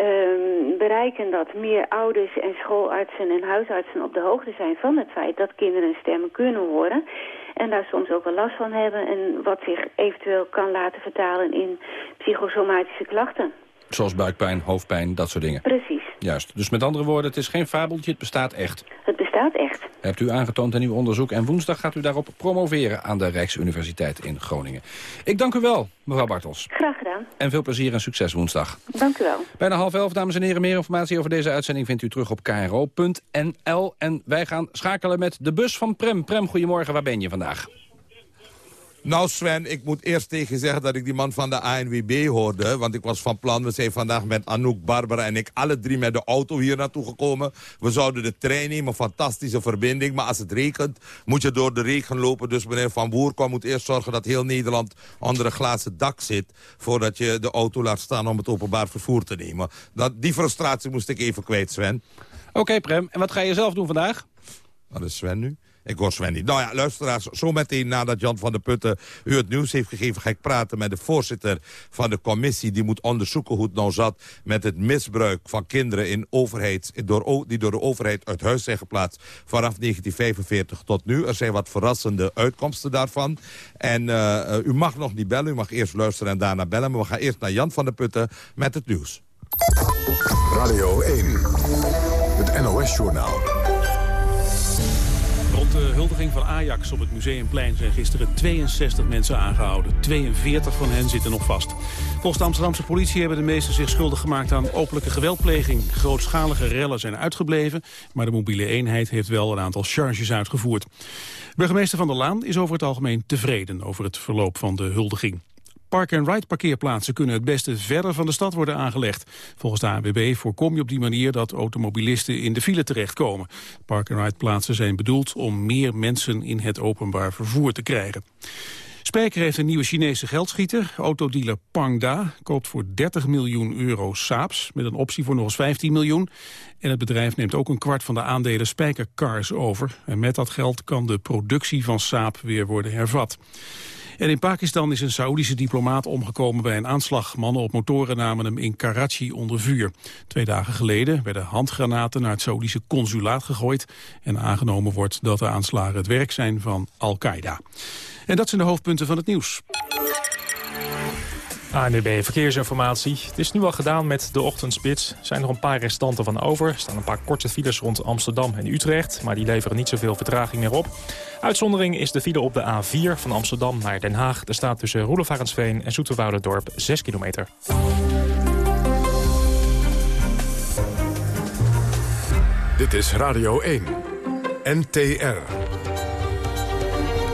Um, bereiken dat meer ouders en schoolartsen en huisartsen op de hoogte zijn van het feit dat kinderen stemmen kunnen horen. En daar soms ook wel last van hebben en wat zich eventueel kan laten vertalen in psychosomatische klachten. Zoals buikpijn, hoofdpijn, dat soort dingen. Precies. Juist. Dus met andere woorden, het is geen fabeltje, het bestaat echt. Het bestaat echt. Hebt u aangetoond in uw onderzoek. En woensdag gaat u daarop promoveren aan de Rijksuniversiteit in Groningen. Ik dank u wel, mevrouw Bartels. Graag gedaan. En veel plezier en succes woensdag. Dank u wel. Bijna half elf, dames en heren. Meer informatie over deze uitzending vindt u terug op kro.nl. En wij gaan schakelen met de bus van Prem. Prem, goedemorgen. Waar ben je vandaag? Nou Sven, ik moet eerst tegen je zeggen dat ik die man van de ANWB hoorde. Want ik was van plan, we zijn vandaag met Anouk, Barbara en ik... alle drie met de auto hier naartoe gekomen. We zouden de trein nemen, fantastische verbinding. Maar als het regent, moet je door de regen lopen. Dus meneer Van Boerkom moet eerst zorgen dat heel Nederland onder een glazen dak zit... voordat je de auto laat staan om het openbaar vervoer te nemen. Dat, die frustratie moest ik even kwijt, Sven. Oké, Prem. En wat ga je zelf doen vandaag? Wat is Sven nu? Ik hoor Sven. Nou ja, luisteraars, zo meteen nadat Jan van der Putten u het nieuws heeft gegeven... ga ik praten met de voorzitter van de commissie... die moet onderzoeken hoe het nou zat met het misbruik van kinderen... In overheid, door, die door de overheid uit huis zijn geplaatst vanaf 1945 tot nu. Er zijn wat verrassende uitkomsten daarvan. En uh, u mag nog niet bellen, u mag eerst luisteren en daarna bellen. Maar we gaan eerst naar Jan van der Putten met het nieuws. Radio 1, het NOS-journaal. De huldiging van Ajax op het Museumplein zijn gisteren 62 mensen aangehouden. 42 van hen zitten nog vast. Volgens de Amsterdamse politie hebben de meesten zich schuldig gemaakt aan openlijke geweldpleging. Grootschalige rellen zijn uitgebleven, maar de mobiele eenheid heeft wel een aantal charges uitgevoerd. Burgemeester Van der Laan is over het algemeen tevreden over het verloop van de huldiging. Park-and-ride parkeerplaatsen kunnen het beste verder van de stad worden aangelegd. Volgens de ANWB voorkom je op die manier dat automobilisten in de file terechtkomen. Park-and-ride plaatsen zijn bedoeld om meer mensen in het openbaar vervoer te krijgen. Spijker heeft een nieuwe Chinese geldschieter. Autodealer Pangda koopt voor 30 miljoen euro Saaps... met een optie voor nog eens 15 miljoen. En het bedrijf neemt ook een kwart van de aandelen Spijker Cars over. En met dat geld kan de productie van Saab weer worden hervat. En in Pakistan is een Saoedische diplomaat omgekomen bij een aanslag. Mannen op motoren namen hem in Karachi onder vuur. Twee dagen geleden werden handgranaten naar het Saoedische consulaat gegooid. En aangenomen wordt dat de aanslagen het werk zijn van Al-Qaeda. En dat zijn de hoofdpunten van het nieuws. ANDB Verkeersinformatie. Het is nu al gedaan met de ochtendspits. Er zijn nog een paar restanten van over. Er staan een paar korte files rond Amsterdam en Utrecht... maar die leveren niet zoveel vertraging meer op. Uitzondering is de file op de A4 van Amsterdam naar Den Haag. Er staat tussen Roelevarensveen en Dorp 6 kilometer. Dit is Radio 1. NTR.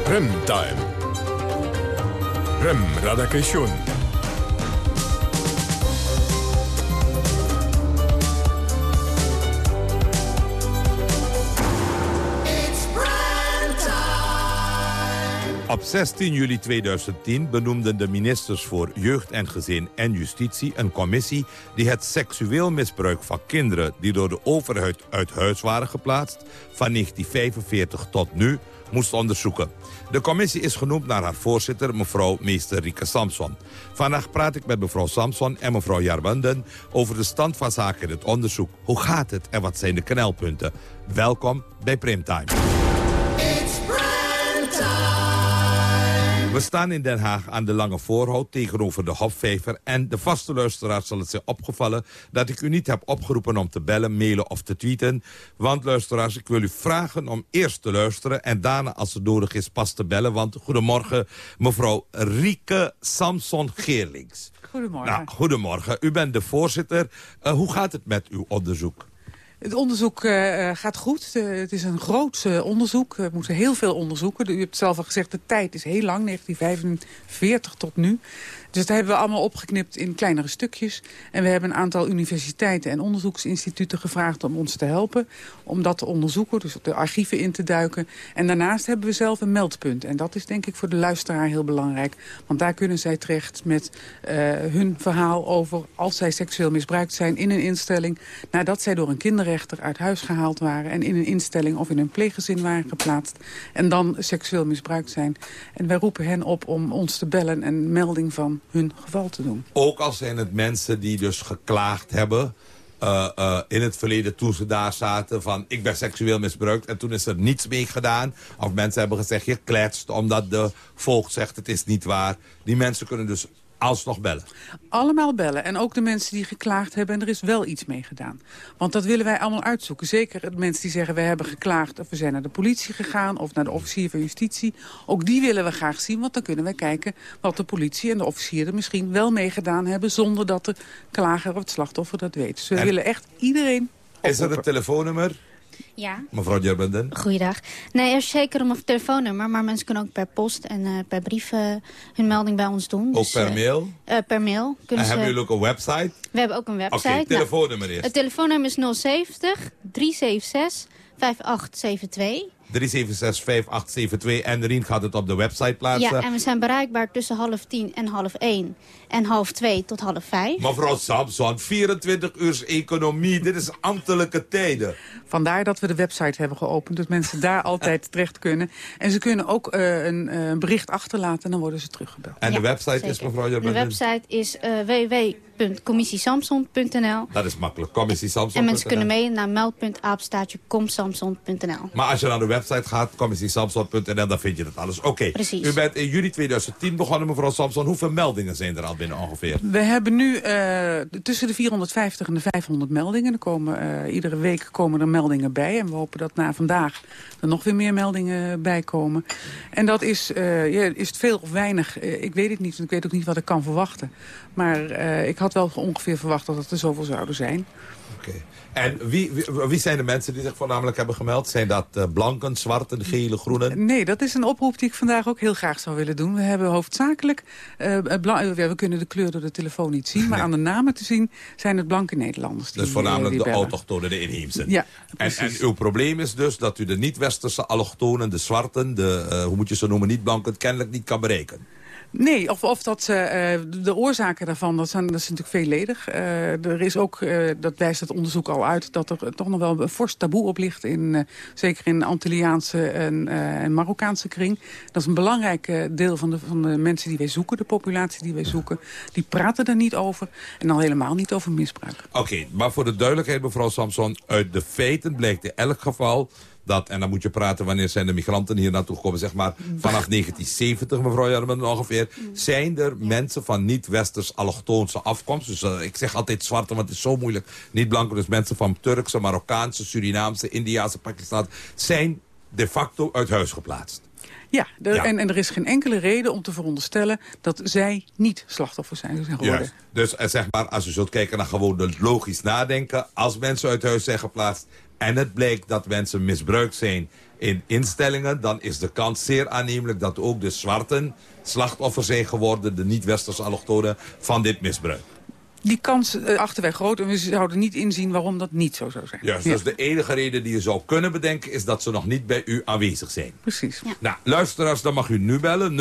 Remtime. Rem Radakation. Op 16 juli 2010 benoemden de ministers voor Jeugd en Gezin en Justitie een commissie die het seksueel misbruik van kinderen die door de overheid uit huis waren geplaatst van 1945 tot nu moest onderzoeken. De commissie is genoemd naar haar voorzitter, mevrouw meester Rieke Samson. Vandaag praat ik met mevrouw Samson en mevrouw Jarwanden over de stand van zaken in het onderzoek. Hoe gaat het en wat zijn de knelpunten? Welkom bij Primtime. We staan in Den Haag aan de Lange Voorhout tegenover de Hopvijver. En de vaste luisteraar zal het zijn opgevallen dat ik u niet heb opgeroepen om te bellen, mailen of te tweeten. Want luisteraars, ik wil u vragen om eerst te luisteren en daarna als het nodig is pas te bellen. Want goedemorgen mevrouw Rieke Samson-Geerlings. Goedemorgen. Nou, goedemorgen. U bent de voorzitter. Uh, hoe gaat het met uw onderzoek? Het onderzoek uh, gaat goed. Het is een groot uh, onderzoek. We moeten heel veel onderzoeken. U hebt zelf al gezegd, de tijd is heel lang, 1945 tot nu. Dus dat hebben we allemaal opgeknipt in kleinere stukjes. En we hebben een aantal universiteiten en onderzoeksinstituten gevraagd om ons te helpen. Om dat te onderzoeken, dus de archieven in te duiken. En daarnaast hebben we zelf een meldpunt. En dat is denk ik voor de luisteraar heel belangrijk. Want daar kunnen zij terecht met uh, hun verhaal over... als zij seksueel misbruikt zijn in een instelling... nadat zij door een kinderrechter uit huis gehaald waren... en in een instelling of in een pleeggezin waren geplaatst... en dan seksueel misbruikt zijn. En wij roepen hen op om ons te bellen en melding van hun geval te doen. Ook al zijn het mensen die dus geklaagd hebben... Uh, uh, in het verleden toen ze daar zaten van ik ben seksueel misbruikt... en toen is er niets mee gedaan. Of mensen hebben gezegd je kletst omdat de volk zegt het is niet waar. Die mensen kunnen dus alsnog bellen? Allemaal bellen. En ook de mensen die geklaagd hebben en er is wel iets mee gedaan. Want dat willen wij allemaal uitzoeken. Zeker de mensen die zeggen we hebben geklaagd of we zijn naar de politie gegaan... of naar de officier van justitie. Ook die willen we graag zien, want dan kunnen wij kijken... wat de politie en de officier er misschien wel mee gedaan hebben... zonder dat de klager of het slachtoffer dat weet. Dus we willen echt iedereen Is er een telefoonnummer? Ja. Mevrouw Jerbenden. Goeiedag. Nee, er is zeker een telefoonnummer, maar mensen kunnen ook per post en eh, per brief eh, hun melding bij ons doen. Ook Dus, per eh, mail? eh, per mail. En Kunnen ze... hebben jullie ook een website? We hebben ook een website. Oké, Nou, telefoonnummer eerst. Het telefoonnummer is 070 376 5872. 3765872 en Rien gaat het op de website plaatsen. Ja, en we zijn bereikbaar tussen half tien en half één. En half twee tot half vijf. Mevrouw Samson, 24 uur economie, dit is ambtelijke tijden. Vandaar dat we de website hebben geopend. Dat mensen daar altijd terecht kunnen. En ze kunnen ook eh, een eh, bericht achterlaten en dan worden ze teruggebeld. En de website is, mevrouw De Jerbenden? website is uh, www.commissiesamson.nl. Dat is makkelijk, commissie Samson. En mensen kunnen mee naar meld.aapstaatje.comsamson.nl. Maar als je naar de website gaat, commissiesamson.nl, dan vind je dat alles. Oké, Precies. u bent in juli 2010 begonnen, mevrouw Samson. Hoeveel meldingen zijn er al binnen ongeveer? We hebben nu eh, tussen de 450 en de 500 meldingen. Er komen, eh, iedere week komen er meldingen bij. En we hopen dat na vandaag er nog weer meer meldingen bij komen. En dat is, ja, is het veel of weinig? Ik weet het niet, ik weet ook niet wat ik kan verwachten. Maar ik had wel ongeveer verwacht dat het er zoveel zouden zijn. En wie, wie, wie zijn de mensen die zich voornamelijk hebben gemeld? Zijn dat eh, blanken, zwarten, gele, groenen? Nee, dat is een oproep die ik vandaag ook heel graag zou willen doen. We hebben hoofdzakelijk... eh, ja, we kunnen de kleur door de telefoon niet zien... maar aan de namen te zien zijn het blanke Nederlanders. Die, Dus voornamelijk eh, die de autochtonen, de inheemsen. Ja, en, en uw probleem is dus dat u de niet-westerse allochtonen, de zwarten, de, eh, hoe moet je ze noemen, niet-blanken, kennelijk niet kan bereiken. Nee, of, of dat ze, eh, de oorzaken daarvan, dat, zijn, dat is natuurlijk veelledig. Eh, er is ook, eh, dat wijst het onderzoek al uit, dat er toch nog wel een fors taboe op ligt. In, eh, zeker in Antilliaanse en, eh, en Marokkaanse kring. Dat is een belangrijk eh, deel van de, van de mensen die wij zoeken, de populatie die wij zoeken. Die praten er niet over en al helemaal niet over misbruik. Oké, maar voor de duidelijkheid, mevrouw Samson, uit de feiten blijkt in elk geval dat, en dan moet je praten wanneer zijn de migranten hier naartoe gekomen, zeg maar vanaf 1970, mevrouw Jarman ongeveer, zijn er mensen van niet-westers allochtoonse afkomst. Dus eh, ik zeg altijd zwarte, want het is zo moeilijk. Niet blanke, dus mensen van Turkse, Marokkaanse, Surinaamse, Indiaanse, Pakistan, zijn de facto uit huis geplaatst. Ja, er- Ja. En, en er is geen enkele reden om te veronderstellen dat zij niet slachtoffer zijn geworden. Juist. Dus eh, zeg maar, als u zult kijken naar gewoon logisch nadenken... als mensen uit huis zijn geplaatst en het blijkt dat mensen misbruikt zijn in instellingen... dan is de kans zeer aannemelijk dat ook de zwarten slachtoffer zijn geworden... de niet-westerse allochtonen van dit misbruik. Die kans eh, achten wij groot en we zouden niet inzien waarom dat niet zo zou zijn. Juist, Ja. dus de enige reden die je zou kunnen bedenken... is dat ze nog niet bij u aanwezig zijn. Precies. Nou, luisteraars, dan mag u nu bellen. 0800-1121.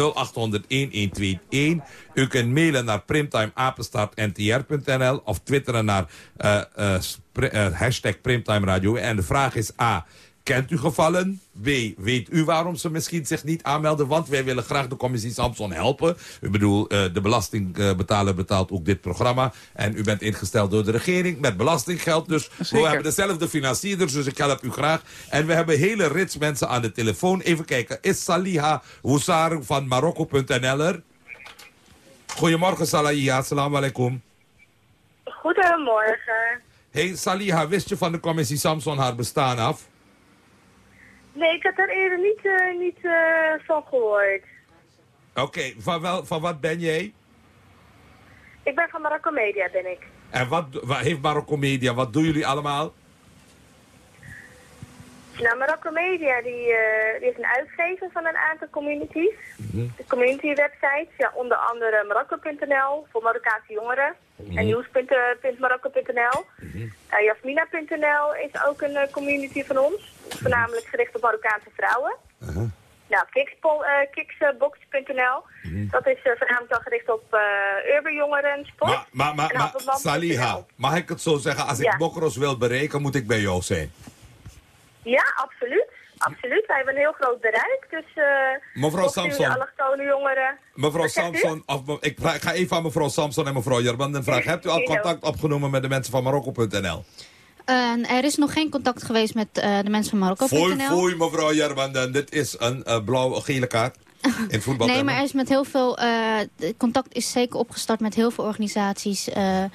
U kunt mailen naar primtimeapenstaartntr.nl of twitteren naar eh, eh, eh, hashtag Primtime Radio. En de vraag is A. Kent u gevallen? B. Weet u waarom ze misschien zich niet aanmelden? Want wij willen graag de commissie Samson helpen. Ik bedoel, eh, de belastingbetaler betaalt ook dit programma. En u bent ingesteld door de regering met belastinggeld. Dus we hebben dezelfde financierders, dus ik help u graag. En we hebben hele rits mensen aan de telefoon. Even kijken, is Saliha Woussar van Marokko.nl er? Goedemorgen Saliha, assalamu alaikum. Goedemorgen. Hey Saliha, wist je van de commissie Samson haar bestaan af? Nee, ik had er eerder niet, eh, niet eh, van gehoord. Oké, van, wel- van wat ben jij? Ik ben van Marokko Media, ben ik. En wat, wat heeft Marokko Media, wat doen jullie allemaal? Nou, Marokko Media die, eh, die is een uitgever van een aantal communities. De community websites, ja, onder andere Marokko.nl voor Marokkaanse jongeren. En nieuws.marokko.nl. Eh, Jasmina.nl is ook een eh, community van ons. Voornamelijk gericht op Marokkaanse vrouwen. Nou, eh, Kicksbox.nl. Dat is eh, voornamelijk dan gericht op eh urban jongeren, sport. Maar, maar, maar, maar. Saliha, mag ik het zo zeggen? Als ik. Bokros wil bereiken, moet ik bij jou zijn. Ja, absoluut. Absoluut. Wij hebben een heel groot bereik. Dus eh Mevrouw Samson. allochtone jongeren... Mevrouw? Samson, of, ik, vraag- ik ga even aan mevrouw Samson en mevrouw Jerbanden vragen. Hebt u al contact opgenomen met de mensen van Marokko.nl? Eh, er is nog geen contact geweest met eh, de mensen van Foei, Marokko.nl. foei, mevrouw Jerbanden. Dit is een eh, blauwe, gele kaart. In voetbal. Nee, maar er is met heel veel... eh, contact is zeker opgestart met heel veel organisaties. eh, eh,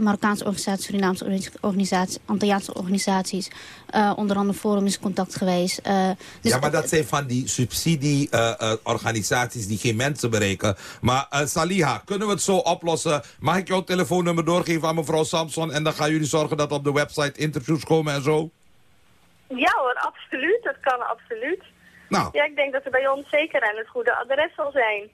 Marokkaanse organisaties, Surinaamse organis- organisaties, Antilliaanse organisaties. Eh, onder andere Forum is in contact geweest. eh, dus ja, maar dat zijn van die subsidieorganisaties die geen mensen bereiken. Maar eh, Saliha, kunnen we het zo oplossen? Mag ik jouw telefoonnummer doorgeven aan mevrouw Samson... en dan gaan jullie zorgen dat op de website interviews komen en zo? Ja hoor, absoluut. Dat kan absoluut. Nou. Ja, ik denk dat ze bij ons zeker aan het goede adres zal zijn.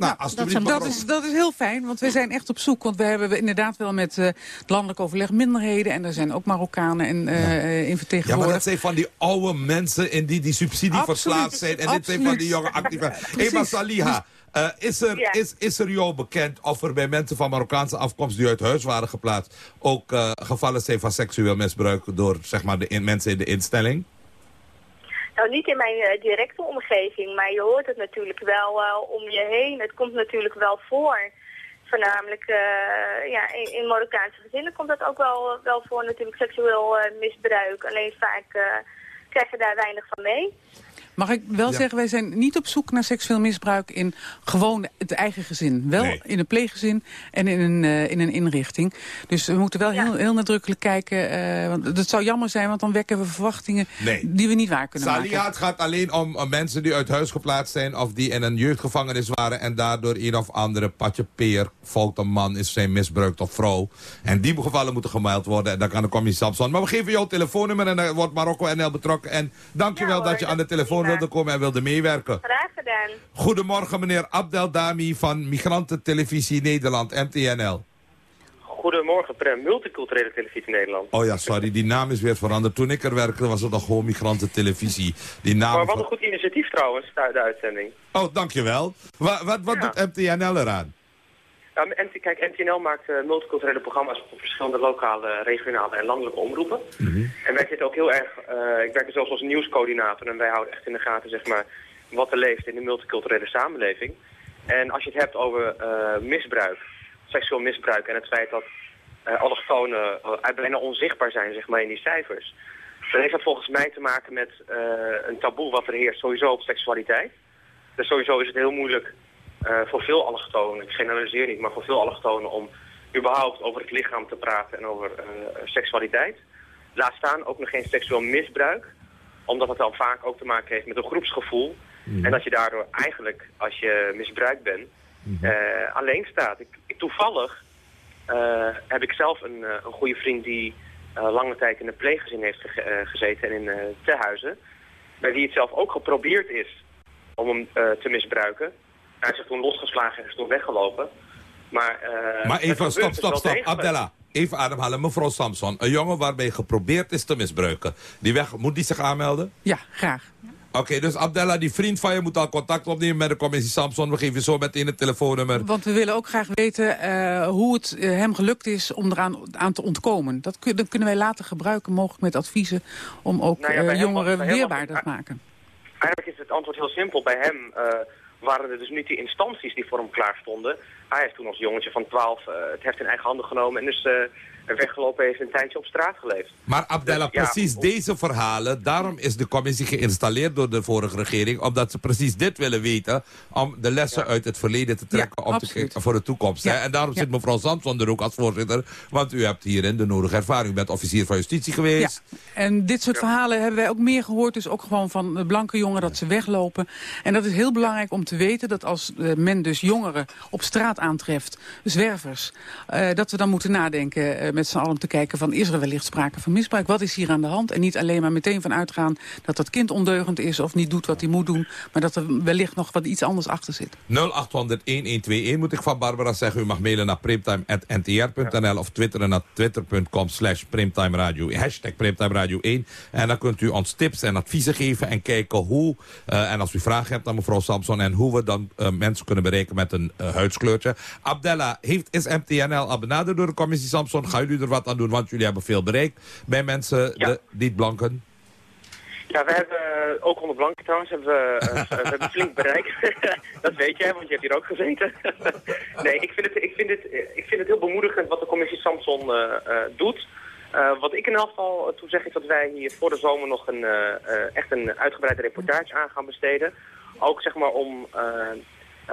Nou, dat, dat, is, dat is heel fijn, want we zijn echt op zoek. Want we hebben inderdaad wel met uh, landelijk overleg minderheden... en er zijn ook Marokkanen en, uh, ja. in vertegenwoordigd. Ja, maar dat zijn van die oude mensen in die die subsidie verslaafd zijn. En dit zijn van die jonge activisten. Eva Saliha, uh, is, er, ja. is, is er jou bekend of er bij mensen van Marokkaanse afkomst... die uit huis waren geplaatst... ook gevallen zijn van seksueel misbruik... door zeg maar, de in, mensen in de instelling? Nou, niet in mijn uh, directe omgeving, maar je hoort het natuurlijk wel uh, om je heen. Het komt natuurlijk wel voor. Voornamelijk uh, ja, in, in Marokkaanse gezinnen komt dat ook wel, wel voor natuurlijk seksueel misbruik. Alleen vaak krijg je daar weinig van mee. Mag ik wel ja. zeggen, wij zijn niet op zoek naar seksueel misbruik in gewoon het eigen gezin. Wel nee. in een pleeggezin en in een, uh, in een inrichting. Dus we moeten wel ja. heel, heel nadrukkelijk kijken. Uh, want het zou jammer zijn, want dan wekken we verwachtingen nee. die we niet waar kunnen Salia, maken. het gaat alleen om, om, mensen die uit huis geplaatst zijn... of die in een jeugdgevangenis waren... en daardoor een of andere patje peer, foute man is zijn misbruikt of vrouw. En die gevallen moeten gemeld worden. En dan kan de commissie Samson. Maar we geven jouw telefoonnummer en dan wordt Marokko NL betrokken. En dankjewel ja, hoor, dat je aan de telefoon wilde komen en wilde meewerken. Graag gedaan. Goedemorgen meneer Abdel Dami van Migrantentelevisie Nederland, MTNL. Goedemorgen, Prem, multiculturele televisie Nederland. Oh ja, sorry, die naam is weer veranderd. Toen ik er werkte was het nog gewoon Migrantentelevisie. Die naam maar wat een goed initiatief trouwens, de uitzending. Oh, dankjewel. Wat, wat, wat ja. doet MTNL eraan? Kijk, MTNL maakt uh, multiculturele programma's voor verschillende lokale, regionale en landelijke omroepen. Mm -hmm. En wij zitten ook heel erg, uh, ik werk er zelfs als nieuwscoördinator en wij houden echt in de gaten, zeg maar, wat er leeft in de multiculturele samenleving. En als je het hebt over uh, misbruik, seksueel misbruik en het feit dat allochtonen bijna onzichtbaar zijn, zeg maar, in die cijfers. Dan heeft dat volgens mij te maken met een taboe wat er heerst sowieso op seksualiteit. Dus sowieso is het heel moeilijk voor veel allochtonen, ik generaliseer niet, maar voor veel allochtonen om überhaupt over het lichaam te praten en over uh, seksualiteit. Laat staan ook nog geen seksueel misbruik, omdat het dan vaak ook te maken heeft met een groepsgevoel. Mm. En dat je daardoor eigenlijk, als je misbruikt bent, mm. uh, alleen staat. Ik, ik, toevallig heb ik zelf een, een goede vriend die lange tijd in een pleeggezin heeft ge gezeten en in tehuizen. Bij wie het zelf ook geprobeerd is om hem te misbruiken. Hij is zich toen losgeslagen en is toen weggelopen. Maar, uh, maar even, stop, stop, stop. Abdella, even ademhalen. Mevrouw Samson, een jongen waarbij geprobeerd is te misbruiken. Die weg, moet die zich aanmelden? Ja, graag. Oké, okay, dus Abdella, die vriend van je moet al contact opnemen met de commissie Samson. We geven je zo meteen het telefoonnummer. Want we willen ook graag weten uh, hoe het uh, hem gelukt is om eraan aan te ontkomen. Dat, kun, dat kunnen wij later gebruiken, mogelijk met adviezen, om ook nou ja, uh, jongeren weerbaar te maken. Eigenlijk is het antwoord heel simpel. Bij hem waren er dus niet die instanties die voor hem klaar stonden. Hij heeft toen als jongetje van 12 uh, het heft in eigen handen genomen en dus weggelopen heeft een tijdje op straat geleefd. Maar Abdella, dus, precies ja, deze verhalen, daarom is de commissie geïnstalleerd door de vorige regering, omdat ze precies dit willen weten, om de lessen ja. uit het verleden te trekken ja, om te, voor de toekomst. Hè? En daarom zit mevrouw Samson er ook als voorzitter, want u hebt hierin de nodige ervaring. U bent officier van justitie geweest. En dit soort verhalen hebben wij ook meer gehoord, dus ook gewoon van de blanke jongeren dat ze weglopen. En dat is heel belangrijk om te weten dat als uh, men dus jongeren op straat aantreft, zwervers, uh, dat we dan moeten nadenken uh, met z'n allen te kijken van is er wellicht sprake van misbruik? Wat is hier aan de hand? En niet alleen maar meteen van uitgaan dat dat kind ondeugend is of niet doet wat hij moet doen, maar dat er wellicht nog wat iets anders achter zit. 0800-1121 moet ik van Barbara zeggen. U mag mailen naar primtime.ntr.nl of twitteren naar twitter.com slash primtimeradio. Hashtag primtimeradio 1. En dan kunt u ons tips en adviezen geven en kijken hoe, uh, en als u vragen hebt aan mevrouw Samson, en hoe we dan uh, mensen kunnen bereiken met een uh, huidskleurtje. Abdella, heeft, is MTNL al benaderd door de commissie Samson? Gaan jullie er wat aan doen? Want jullie hebben veel bereik bij mensen, ja. de niet-blanken. Ja, we hebben ook onder blanken trouwens, hebben we, uh, we hebben flink bereik. dat weet jij, want je hebt hier ook gezeten. nee, ik vind, het, ik, vind het, ik vind het heel bemoedigend wat de commissie Samson uh, uh, doet. Uh, wat ik in elk geval toe zeg is dat wij hier voor de zomer nog een, echt een uitgebreide reportage aan gaan besteden. Ook zeg maar om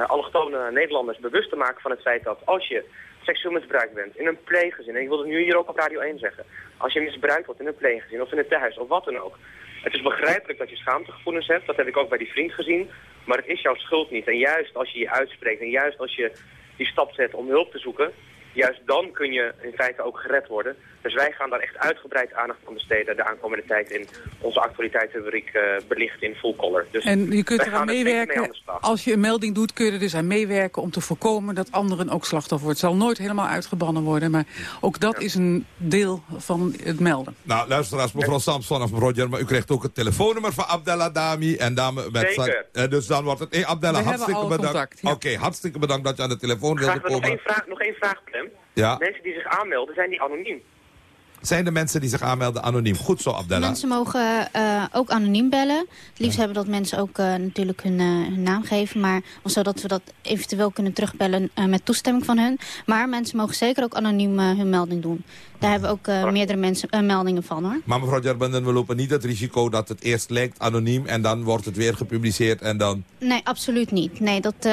allochtone Nederlanders bewust te maken van het feit dat als je seksueel misbruikt bent in een pleeggezin, en ik wil het nu hier ook op Radio 1 zeggen, als je misbruikt wordt in een pleeggezin of in een thuis of wat dan ook. Het is begrijpelijk dat je schaamtegevoelens hebt, dat heb ik ook bij die vriend gezien, maar het is jouw schuld niet. En juist als je je uitspreekt en juist als je die stap zetten om hulp te zoeken, juist dan kun je in feite ook gered worden. Dus wij gaan daar echt uitgebreid aandacht aan besteden de aankomende tijd in onze actualiteitsrubriek uh, belicht in full color. Dus en je kunt eraan mee meewerken, als je een melding doet, kun je er dus aan meewerken om te voorkomen dat anderen ook slachtoffer worden. Het zal nooit helemaal uitgebannen worden, maar ook dat is een deel van het melden. Nou, luisteraars, mevrouw Samson of mevrouw Jerma, u krijgt ook het telefoonnummer van Abdella Dami. En dame met Zeker. Uh, dus dan wordt het... Hey, Abdella, We hartstikke bedankt. Ja. Oké, hartstikke bedankt dat je aan de telefoon wilde Graag nog komen. één vraag, nog één vraag. Ja. Mensen die zich aanmelden, zijn die anoniem? Zijn de mensen die zich aanmelden anoniem? Goed zo, Abdella. Mensen mogen uh, ook anoniem bellen. Het liefst hebben dat mensen ook uh, natuurlijk hun, uh, hun, naam geven. Maar zodat we dat eventueel kunnen terugbellen met toestemming van hun. Maar mensen mogen zeker ook anoniem hun melding doen. Daar hebben we ook meerdere mensen, meldingen van hoor. Maar mevrouw Jerbenden, we lopen niet het risico dat het eerst lijkt anoniem... en dan wordt het weer gepubliceerd en dan... Nee, absoluut niet. Nee, dat,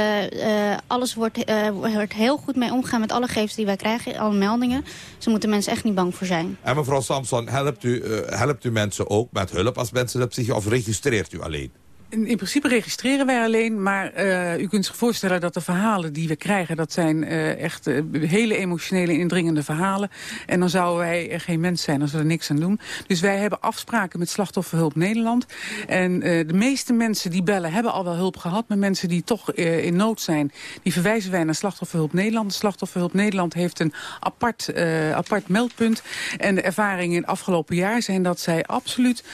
alles wordt, wordt heel goed mee omgegaan met alle gegevens die wij krijgen. Alle meldingen. Ze moeten mensen echt niet bang voor zijn. En mevrouw Samson, helpt u, uh, helpt u mensen ook met hulp als mensen de psyche of registreert u alleen? In, in, principe registreren wij alleen, maar uh, u kunt zich voorstellen dat de verhalen die we krijgen... dat zijn uh, echt uh, hele emotionele en indringende verhalen. En dan zouden wij geen mens zijn als we er niks aan doen. Dus wij hebben afspraken met Slachtofferhulp Nederland. En de meeste mensen die bellen hebben al wel hulp gehad. Maar mensen die toch in nood zijn, die verwijzen wij naar Slachtofferhulp Nederland. Slachtofferhulp Nederland heeft een apart, apart meldpunt. En de ervaringen in het afgelopen jaar zijn dat zij absoluut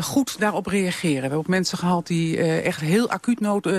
goed daarop reageren. We hebben ook mensen gehad die die uh, echt heel acuut nood, uh,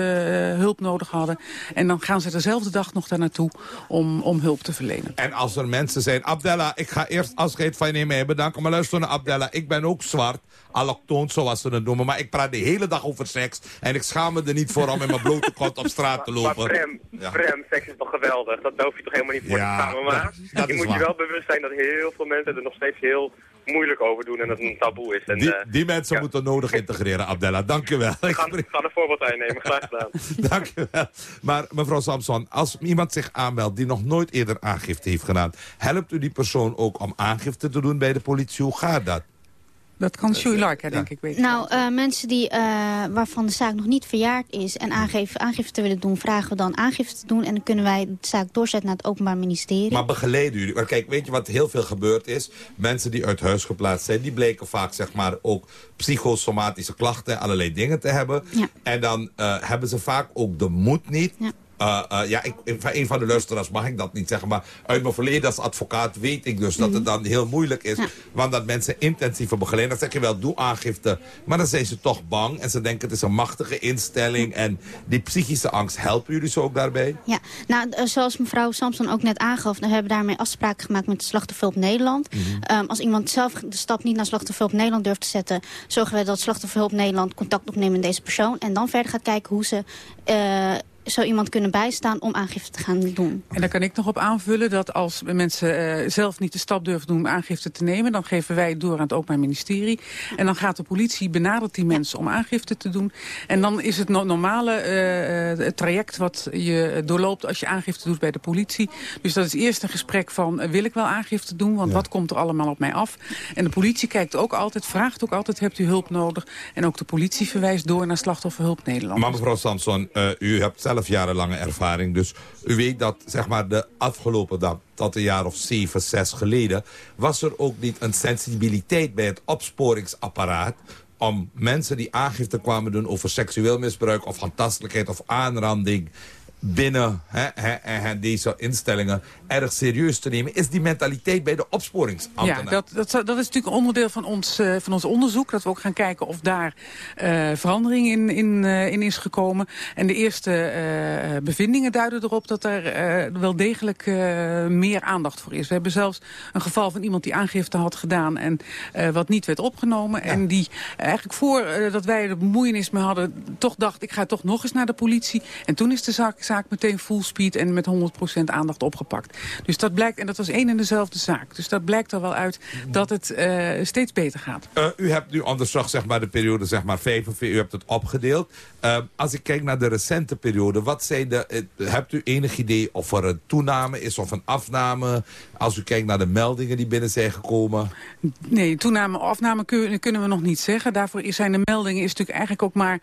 hulp nodig hadden. En dan gaan ze dezelfde dag nog daar naartoe om, om hulp te verlenen. En als er mensen zijn... Abdella, ik ga eerst afscheid van je nemen. Bedanken, maar luister naar Abdella. Ik ben ook zwart, allochtoon zoals ze het noemen. Maar ik praat de hele dag over seks. En ik schaam me er niet voor om in mijn blote kont op straat te lopen. Maar Prem, ja. Prem, seks is toch geweldig? Dat hoef je toch helemaal niet voor ja, te schamen. Maar dat, dat je moet waar. je wel bewust zijn dat heel veel mensen er nog steeds heel moeilijk over doen en dat het een taboe is. En, die, uh, die mensen ja. moeten nodig integreren, Abdella. Dank je wel. We gaan, gaan een voorbeeld aannemen. Graag gedaan. Dank je wel. Maar mevrouw Samson, als iemand zich aanmeldt die nog nooit eerder aangifte heeft gedaan... helpt u die persoon ook om aangifte te doen bij de politie? Hoe gaat dat? Dat kan Sjoei Larka, denk ik, weten. Nou, uh, mensen die, uh, waarvan de zaak nog niet verjaard is... en aangifte te willen doen, vragen we dan aangifte te doen... en dan kunnen wij de zaak doorzetten naar het Openbaar Ministerie. Maar begeleiden jullie? Maar kijk, weet je wat heel veel gebeurd is? Mensen die uit huis geplaatst zijn... die bleken vaak zeg maar ook psychosomatische klachten... en allerlei dingen te hebben. Ja. En dan uh, hebben ze vaak ook de moed niet... Ja. Uh, uh, ja, ik, een van de luisteraars mag ik dat niet zeggen. Maar uit mijn verleden als advocaat weet ik dus mm. dat het dan heel moeilijk is. Ja. Want dat mensen intensieve begeleiden. Dan zeg je wel, doe aangifte. Maar dan zijn ze toch bang. En ze denken het is een machtige instelling. En die psychische angst, helpen jullie ze ook daarbij? Ja, nou, zoals mevrouw Samson ook net aangaf... we hebben daarmee afspraken gemaakt met Slachtofferhulp Nederland. Mhm. Mm -hmm. um, als iemand zelf de stap niet naar Slachtofferhulp Nederland durft te zetten... zorgen wij dat Slachtofferhulp Nederland contact opneemt met deze persoon. En dan verder gaat kijken hoe ze... Uh, zo iemand kunnen bijstaan om aangifte te gaan doen. En daar kan ik nog op aanvullen dat als mensen uh, zelf niet de stap durven doen om aangifte te nemen... dan geven wij het door aan het Openbaar Ministerie. En dan gaat de politie benadert die mensen om aangifte te doen. En dan is het no normale uh, het traject wat je doorloopt als je aangifte doet bij de politie. Dus dat is eerst een gesprek van uh, wil ik wel aangifte doen? Want ja. wat komt er allemaal op mij af? En de politie kijkt ook altijd, vraagt ook altijd hebt u hulp nodig? En ook de politie verwijst door naar Slachtofferhulp Nederland. Maar mevrouw Samson, u hebt zelf jarenlange ervaring. Dus u weet dat zeg maar, de afgelopen dag, tot een jaar of zeven, zes geleden... was er ook niet een sensibiliteit bij het opsporingsapparaat om mensen die aangifte kwamen doen over seksueel misbruik... of handtastelijkheid of aanranding binnen hè, hè, hè, deze instellingen erg serieus te nemen... is die mentaliteit bij de opsporingsambtenaren. Ja, dat, dat, dat is natuurlijk onderdeel van ons, uh, van ons onderzoek. Dat we ook gaan kijken of daar uh, verandering in, in, uh, in is gekomen. En de eerste bevindingen duiden erop dat er wel degelijk meer aandacht voor is. We hebben zelfs een geval van iemand die aangifte had gedaan... en wat niet werd opgenomen. Ja. En die eigenlijk voordat wij er bemoeienis mee hadden... toch dacht, ik ga toch nog eens naar de politie. En toen is de zaak zaak meteen full speed en met 100% aandacht opgepakt. Dus dat blijkt, en dat was één en dezelfde zaak. Dus dat blijkt er wel uit dat het uh, steeds beter gaat. Uh, u hebt nu onderzocht zeg maar, de periode zeg maar, 45, u hebt het opgedeeld. Uh, als ik kijk naar de recente periode, wat zijn de, hebt u enig idee of er een toename is of een afname? Als u kijkt naar de meldingen die binnen zijn gekomen. Nee, toename of afname kunnen, kunnen we nog niet zeggen. Daarvoor zijn de meldingen is natuurlijk eigenlijk ook maar,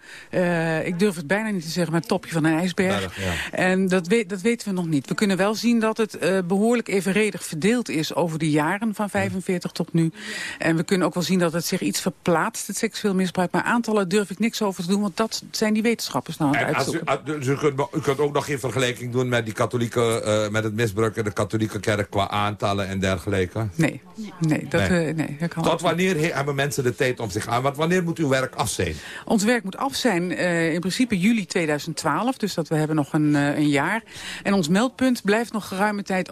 ik durf het bijna niet te zeggen, maar het topje van een ijsberg. Ja. En dat, weet, dat weten we nog niet. We kunnen wel zien dat het uh, behoorlijk evenredig verdeeld is over de jaren van 45 tot nu. En we kunnen ook wel zien dat het zich iets verplaatst, het seksueel misbruik. Maar aantallen durf ik niks over te doen, want dat zijn die wetenschappers nou aan het uitzoeken. U, dus u, kunt, u kunt ook nog geen vergelijking doen met die katholieke, uh, met het misbruik in de katholieke kerk qua aantallen en dergelijke? Nee, nee, dat, nee. Uh, nee dat kan Tot wanneer hebben mensen de tijd om zich aan? Want wanneer moet uw werk af zijn? Ons werk moet af zijn in principe juli 2012, dus dat we hebben nog een, uh, een jaar. En ons meldpunt blijft nog geruime tijd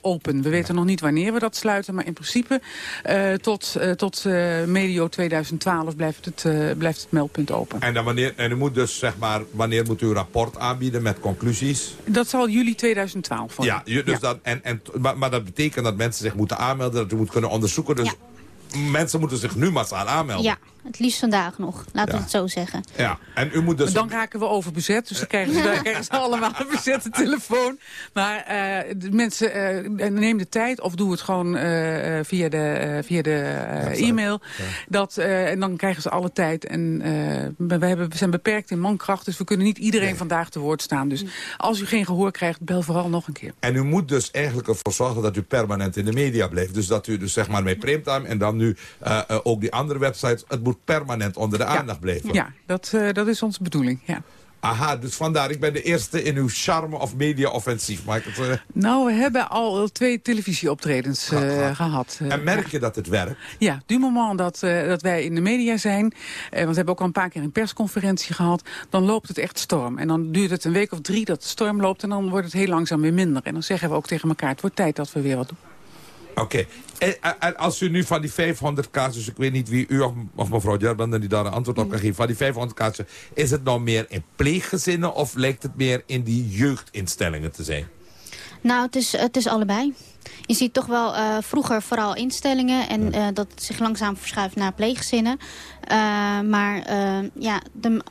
open. We weten nog niet wanneer we dat sluiten, maar in principe uh, tot, tot medio 2012 blijft het, blijft het meldpunt open. En, dan wanneer, en u moet dus, zeg maar, wanneer moet u een rapport aanbieden met conclusies? Dat zal juli 2012 worden. Ja, dus ja. Dat, en, en, maar, maar, dat betekent dat mensen zich moeten aanmelden, dat u moet kunnen onderzoeken. Dus ja. mensen moeten zich nu massaal aanmelden. Ja, het liefst vandaag nog, laten ja. we het zo zeggen. Ja, en u moet dus... Dan raken we overbezet, dus dan krijgen ze, dan krijgen ze allemaal een bezette telefoon. Maar uh, de mensen, uh, neem de tijd of doe het gewoon uh, via de, via de e-mail. Ja. Dat, en dan krijgen ze alle tijd. En we, hebben, we zijn beperkt in mankracht, dus we kunnen niet iedereen nee. vandaag te woord staan. Dus als u geen gehoor krijgt, bel vooral nog een keer. En u moet dus eigenlijk ervoor zorgen dat u permanent in de media blijft. Dus dat u dus zeg maar met Primetime en dan nu ook die andere websites... het moet permanent onder de aandacht bleven. Ja, dat, uh, dat is onze bedoeling, ja. Aha, dus vandaar, ik ben de eerste in uw charme of media-offensief. Uh... Nou, we hebben al twee televisieoptredens uh, gehad. En merk je dat het werkt? Ja, du moment dat, dat wij in de media zijn... want we hebben ook al een paar keer een persconferentie gehad... dan loopt het echt storm. En dan duurt het een week of drie dat de storm loopt... en dan wordt het heel langzaam weer minder. En dan zeggen we ook tegen elkaar, het wordt tijd dat we weer wat doen. Oké. Okay. En, en, als u nu van die 500 casus, ik weet niet wie u of, of mevrouw Jerban die daar een antwoord op kan geven, van die 500 casus, is het nou meer in pleeggezinnen of lijkt het meer in die jeugdinstellingen te zijn? Nou, het is, het is allebei. Je ziet toch wel uh, vroeger vooral instellingen en uh, dat het zich langzaam verschuift naar pleeggezinnen. Uh, maar ja, de,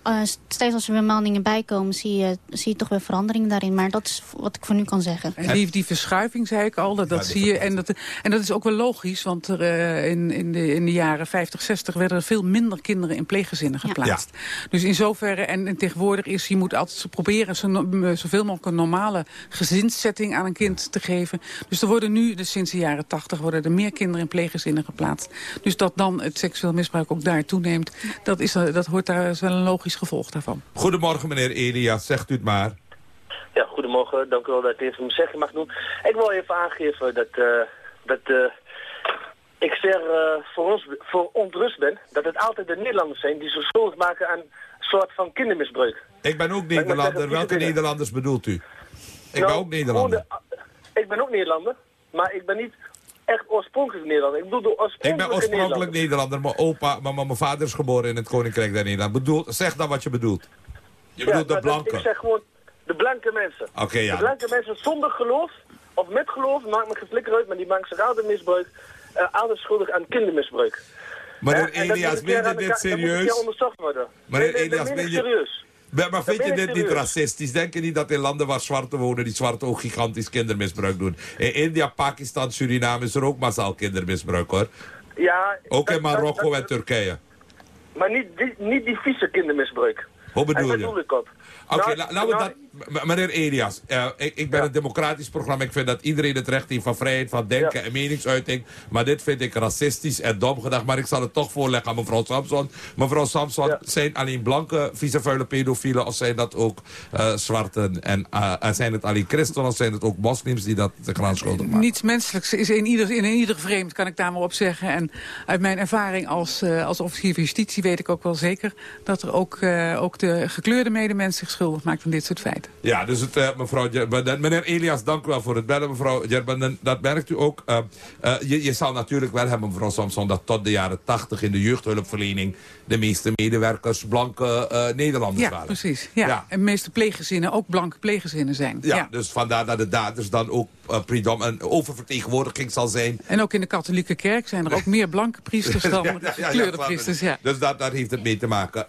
steeds als er weer meldingen bijkomen zie je, zie je toch weer verandering daarin. Maar dat is wat ik voor nu kan zeggen. En die, die verschuiving zei ik al, dat, dat ja, zie je. En dat, en dat is ook wel logisch, want er, in, in, de, in de jaren 50, 60 werden er veel minder kinderen in pleeggezinnen geplaatst. Ja. Dus in zoverre, en, en, tegenwoordig is, je moet altijd proberen zo, zoveel mogelijk een normale gezinssetting aan een kind te geven. Dus er worden nu, dus sinds de jaren 80, worden er meer kinderen in pleeggezinnen geplaatst. Dus dat dan het seksueel misbruik ook daar toeneemt, dat, is, dat hoort daar is wel een logisch gevolg daarvan. Goedemorgen meneer Elias, zegt u het maar. Ja, goedemorgen. Dank u wel dat ik even mijn zeggen mag doen. Ik wil even aangeven dat, uh, dat uh, ik zeer uh, voor, ons, voor ontrust ben dat het altijd de Nederlanders zijn die zich schuldig maken aan een soort van kindermisbruik. Ik ben ook Nederlander. Welke Nederlanders bedoelt u? Ik nou, ben ook Nederlander. Ik ben ook Nederlander, maar ik ben niet echt oorspronkelijk Nederlander. Ik bedoel Ik ben oorspronkelijk Nederlander. Mijn opa, maar mijn vader is geboren in het Koninkrijk der Nederland. Bedoel, zeg dan wat je bedoelt. Je ja, bedoelt de blanke. Ik zeg gewoon de blanke mensen. Oké, okay, ja. De blanke mensen zonder geloof, of met geloof, maakt me geen flikker uit, maar die maken zich altijd misbruik, uh, altijd schuldig aan kindermisbruik. Meneer Elias, ben je dit serieus? Meneer Elias, ben je... serieus? Maar vind je dit niet racistisch? Denk je niet dat in landen waar zwarten wonen... die zwarten ook gigantisch kindermisbruik doen? In India, Pakistan, Suriname is er ook massaal kindermisbruik, hoor. Ja... Ook in Marokko en Turkije. Maar niet die, niet die vieze kindermisbruik. Hoe bedoel je? bedoel ik op. Oké, okay, nou, laten we dat... Meneer Elias, uh, ik, ik, ben ja. een democratisch programma. Ik vind dat iedereen het recht heeft van vrijheid van denken ja. en meningsuiting. Maar dit vind ik racistisch en dom gedacht. Maar ik zal het toch voorleggen aan mevrouw Samson. Mevrouw Samson, ja. zijn alleen blanke, vieze, vuile pedofielen... of zijn dat ook uh, zwarten? En uh, zijn het alleen christenen of zijn het ook moslims die dat zich aan schuldig maken? Niets menselijks is in ieder, in ieder vreemd, kan ik daar maar op zeggen. En uit mijn ervaring als, als officier van justitie weet ik ook wel zeker... dat er ook, ook de gekleurde medemens zich schuldig maakt aan dit soort feiten. Ja, dus het, uh, mevrouw meneer Elias, dank u wel voor het bellen, mevrouw Gerben. Dat merkt u ook. Uh, uh, je, je zal natuurlijk wel hebben, mevrouw Samson, dat tot de jaren tachtig in de jeugdhulpverlening de meeste medewerkers blanke Nederlanders ja, waren. Precies. Ja, ja. En de meeste pleeggezinnen ook blanke pleeggezinnen zijn. Ja, ja. dus vandaar dat de daders dan ook oververtegenwoordiging zal zijn. En ook in de katholieke kerk zijn er ook meer blanke priesters dan ja, gekleurde priesters. Ja. Dus daar heeft het mee te maken.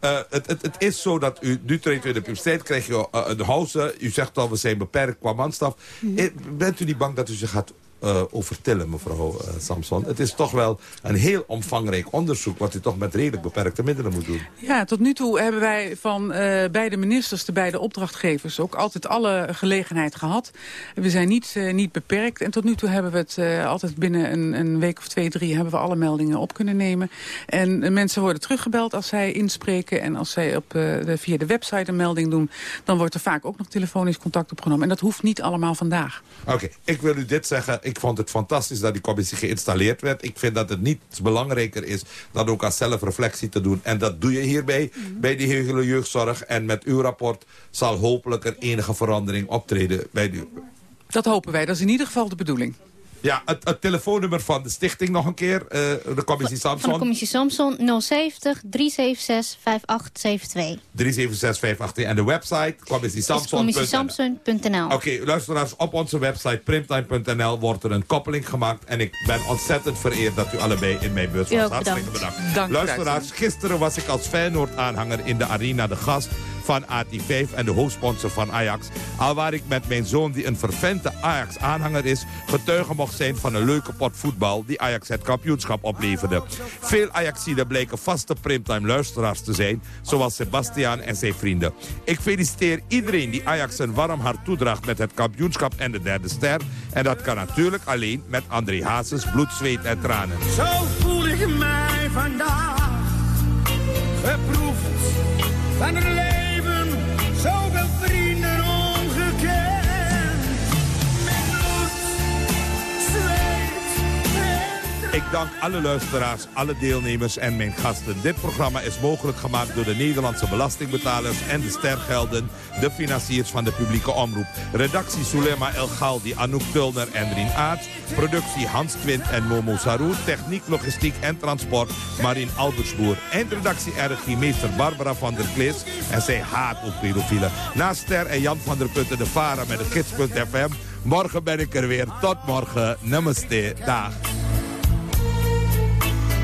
het, het, het is zo dat u, nu treedt u in de puberteit, krijg je uh, een huis. U zegt al, we zijn beperkt qua manstaf. -hmm. Bent u niet bang dat u zich gaat uh, over tillen, mevrouw uh, Samson. Het is toch wel een heel omvangrijk onderzoek... wat u toch met redelijk beperkte middelen moet doen. Ja, tot nu toe hebben wij van uh, beide ministers, de beide opdrachtgevers... ook altijd alle gelegenheid gehad. We zijn niet, niet beperkt. En tot nu toe hebben we het altijd binnen een, een, week of twee, drie... hebben we alle meldingen op kunnen nemen. En mensen worden teruggebeld als zij inspreken... en als zij op, de, via de website een melding doen... dan wordt er vaak ook nog telefonisch contact opgenomen. En dat hoeft niet allemaal vandaag. Oké, ik wil u dit zeggen. Ik vond het fantastisch dat die commissie geïnstalleerd werd. Ik vind dat het niet belangrijker is dan ook als zelfreflectie te doen. En dat doe je hierbij, bij die hele jeugdzorg. En met uw rapport zal hopelijk er enige verandering optreden bij u. Dat hopen wij. Dat is in ieder geval de bedoeling. Ja, het, het, telefoonnummer van de stichting nog een keer. Uh, de commissie Samson. Van de commissie Samson 070 376 5872. 376 58. En de website commissiesamson.nl Oké, okay, luisteraars. Op onze website primtime.nl wordt er een koppeling gemaakt. En ik ben ontzettend vereerd dat u allebei in mijn bus was. Hartstikke bedankt. bedankt. luisteraars, gisteren was ik als Feyenoord-aanhanger in de arena de gast van AT5 en de hoofdsponsor van Ajax. Al waar ik met mijn zoon, die een vervente Ajax-aanhanger is... getuige mocht zijn van een leuke pot voetbal die Ajax het kampioenschap opleverde. Veel Ajaxiden bleken vaste primtime luisteraars te zijn... zoals Sebastian en zijn vrienden. Ik feliciteer iedereen die Ajax een warm hart toedraagt... met het kampioenschap en de derde ster. En dat kan natuurlijk alleen met André Hazes bloed, zweet en tranen. Zo voel ik mij vandaag, geproefd van een Ik dank alle luisteraars, alle deelnemers en mijn gasten. Dit programma is mogelijk gemaakt door de Nederlandse belastingbetalers en de stergelden, de financiers van de publieke omroep. Redactie Sulema El Galdi, Anouk Tulner en Rien Aarts. Productie Hans Quint en Momo Saroer. Techniek, logistiek en transport Marien Albersboer. Eindredactie RG meester Barbara van der Klis. En zij haat ook pedofielen. Naast Ster en Jan van der Putten de Varen met de gids.fm. Morgen ben ik er weer. Tot morgen. Namaste. Dag.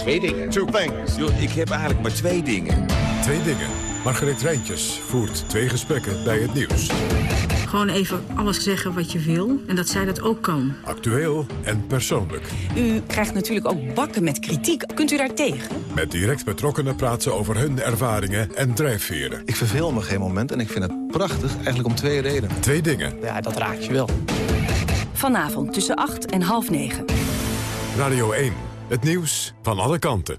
twee dingen. Two things. Yo, ik heb eigenlijk maar twee dingen. Twee dingen. Margreet Rijntjes voert twee gesprekken bij het nieuws. Gewoon even alles zeggen wat je wil en dat zij dat ook kan. Actueel en persoonlijk. U krijgt natuurlijk ook bakken met kritiek. Kunt u daar tegen? Met direct betrokkenen praten ze over hun ervaringen en drijfveren. Ik verveel me geen moment en ik vind het prachtig, eigenlijk om twee redenen. Twee dingen. Ja, dat raakt je wel. Vanavond tussen 8 en half 9. Radio 1. Het nieuws van alle kanten.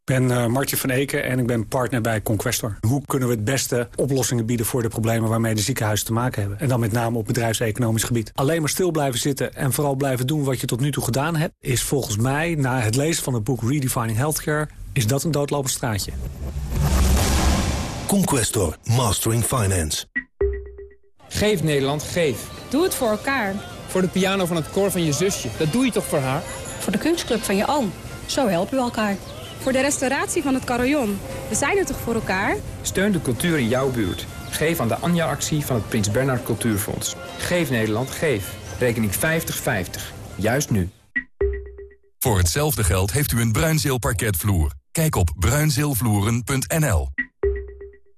Ik ben uh, Martje van Eken en ik ben partner bij Conquestor. Hoe kunnen we het beste oplossingen bieden voor de problemen waarmee de ziekenhuizen te maken hebben? En dan met name op bedrijfseconomisch gebied. Alleen maar stil blijven zitten en vooral blijven doen wat je tot nu toe gedaan hebt... is volgens mij, na het lezen van het boek Redefining Healthcare... is dat een doodlopend straatje. Conquestor, Mastering Finance. Geef Nederland, geef. Doe het voor elkaar. Voor de piano van het koor van je zusje. Dat doe je toch voor haar? Voor de kunstclub van je oom. Zo helpen we elkaar. Voor de restauratie van het carillon. We zijn er toch voor elkaar? Steun de cultuur in jouw buurt. Geef aan de Anja-actie van het Prins Bernhard Cultuurfonds. Geef Nederland, geef. Rekening 5050. Juist nu. Voor hetzelfde geld heeft u een Bruinzeel parketvloer. Kijk op bruinzeelvloeren.nl.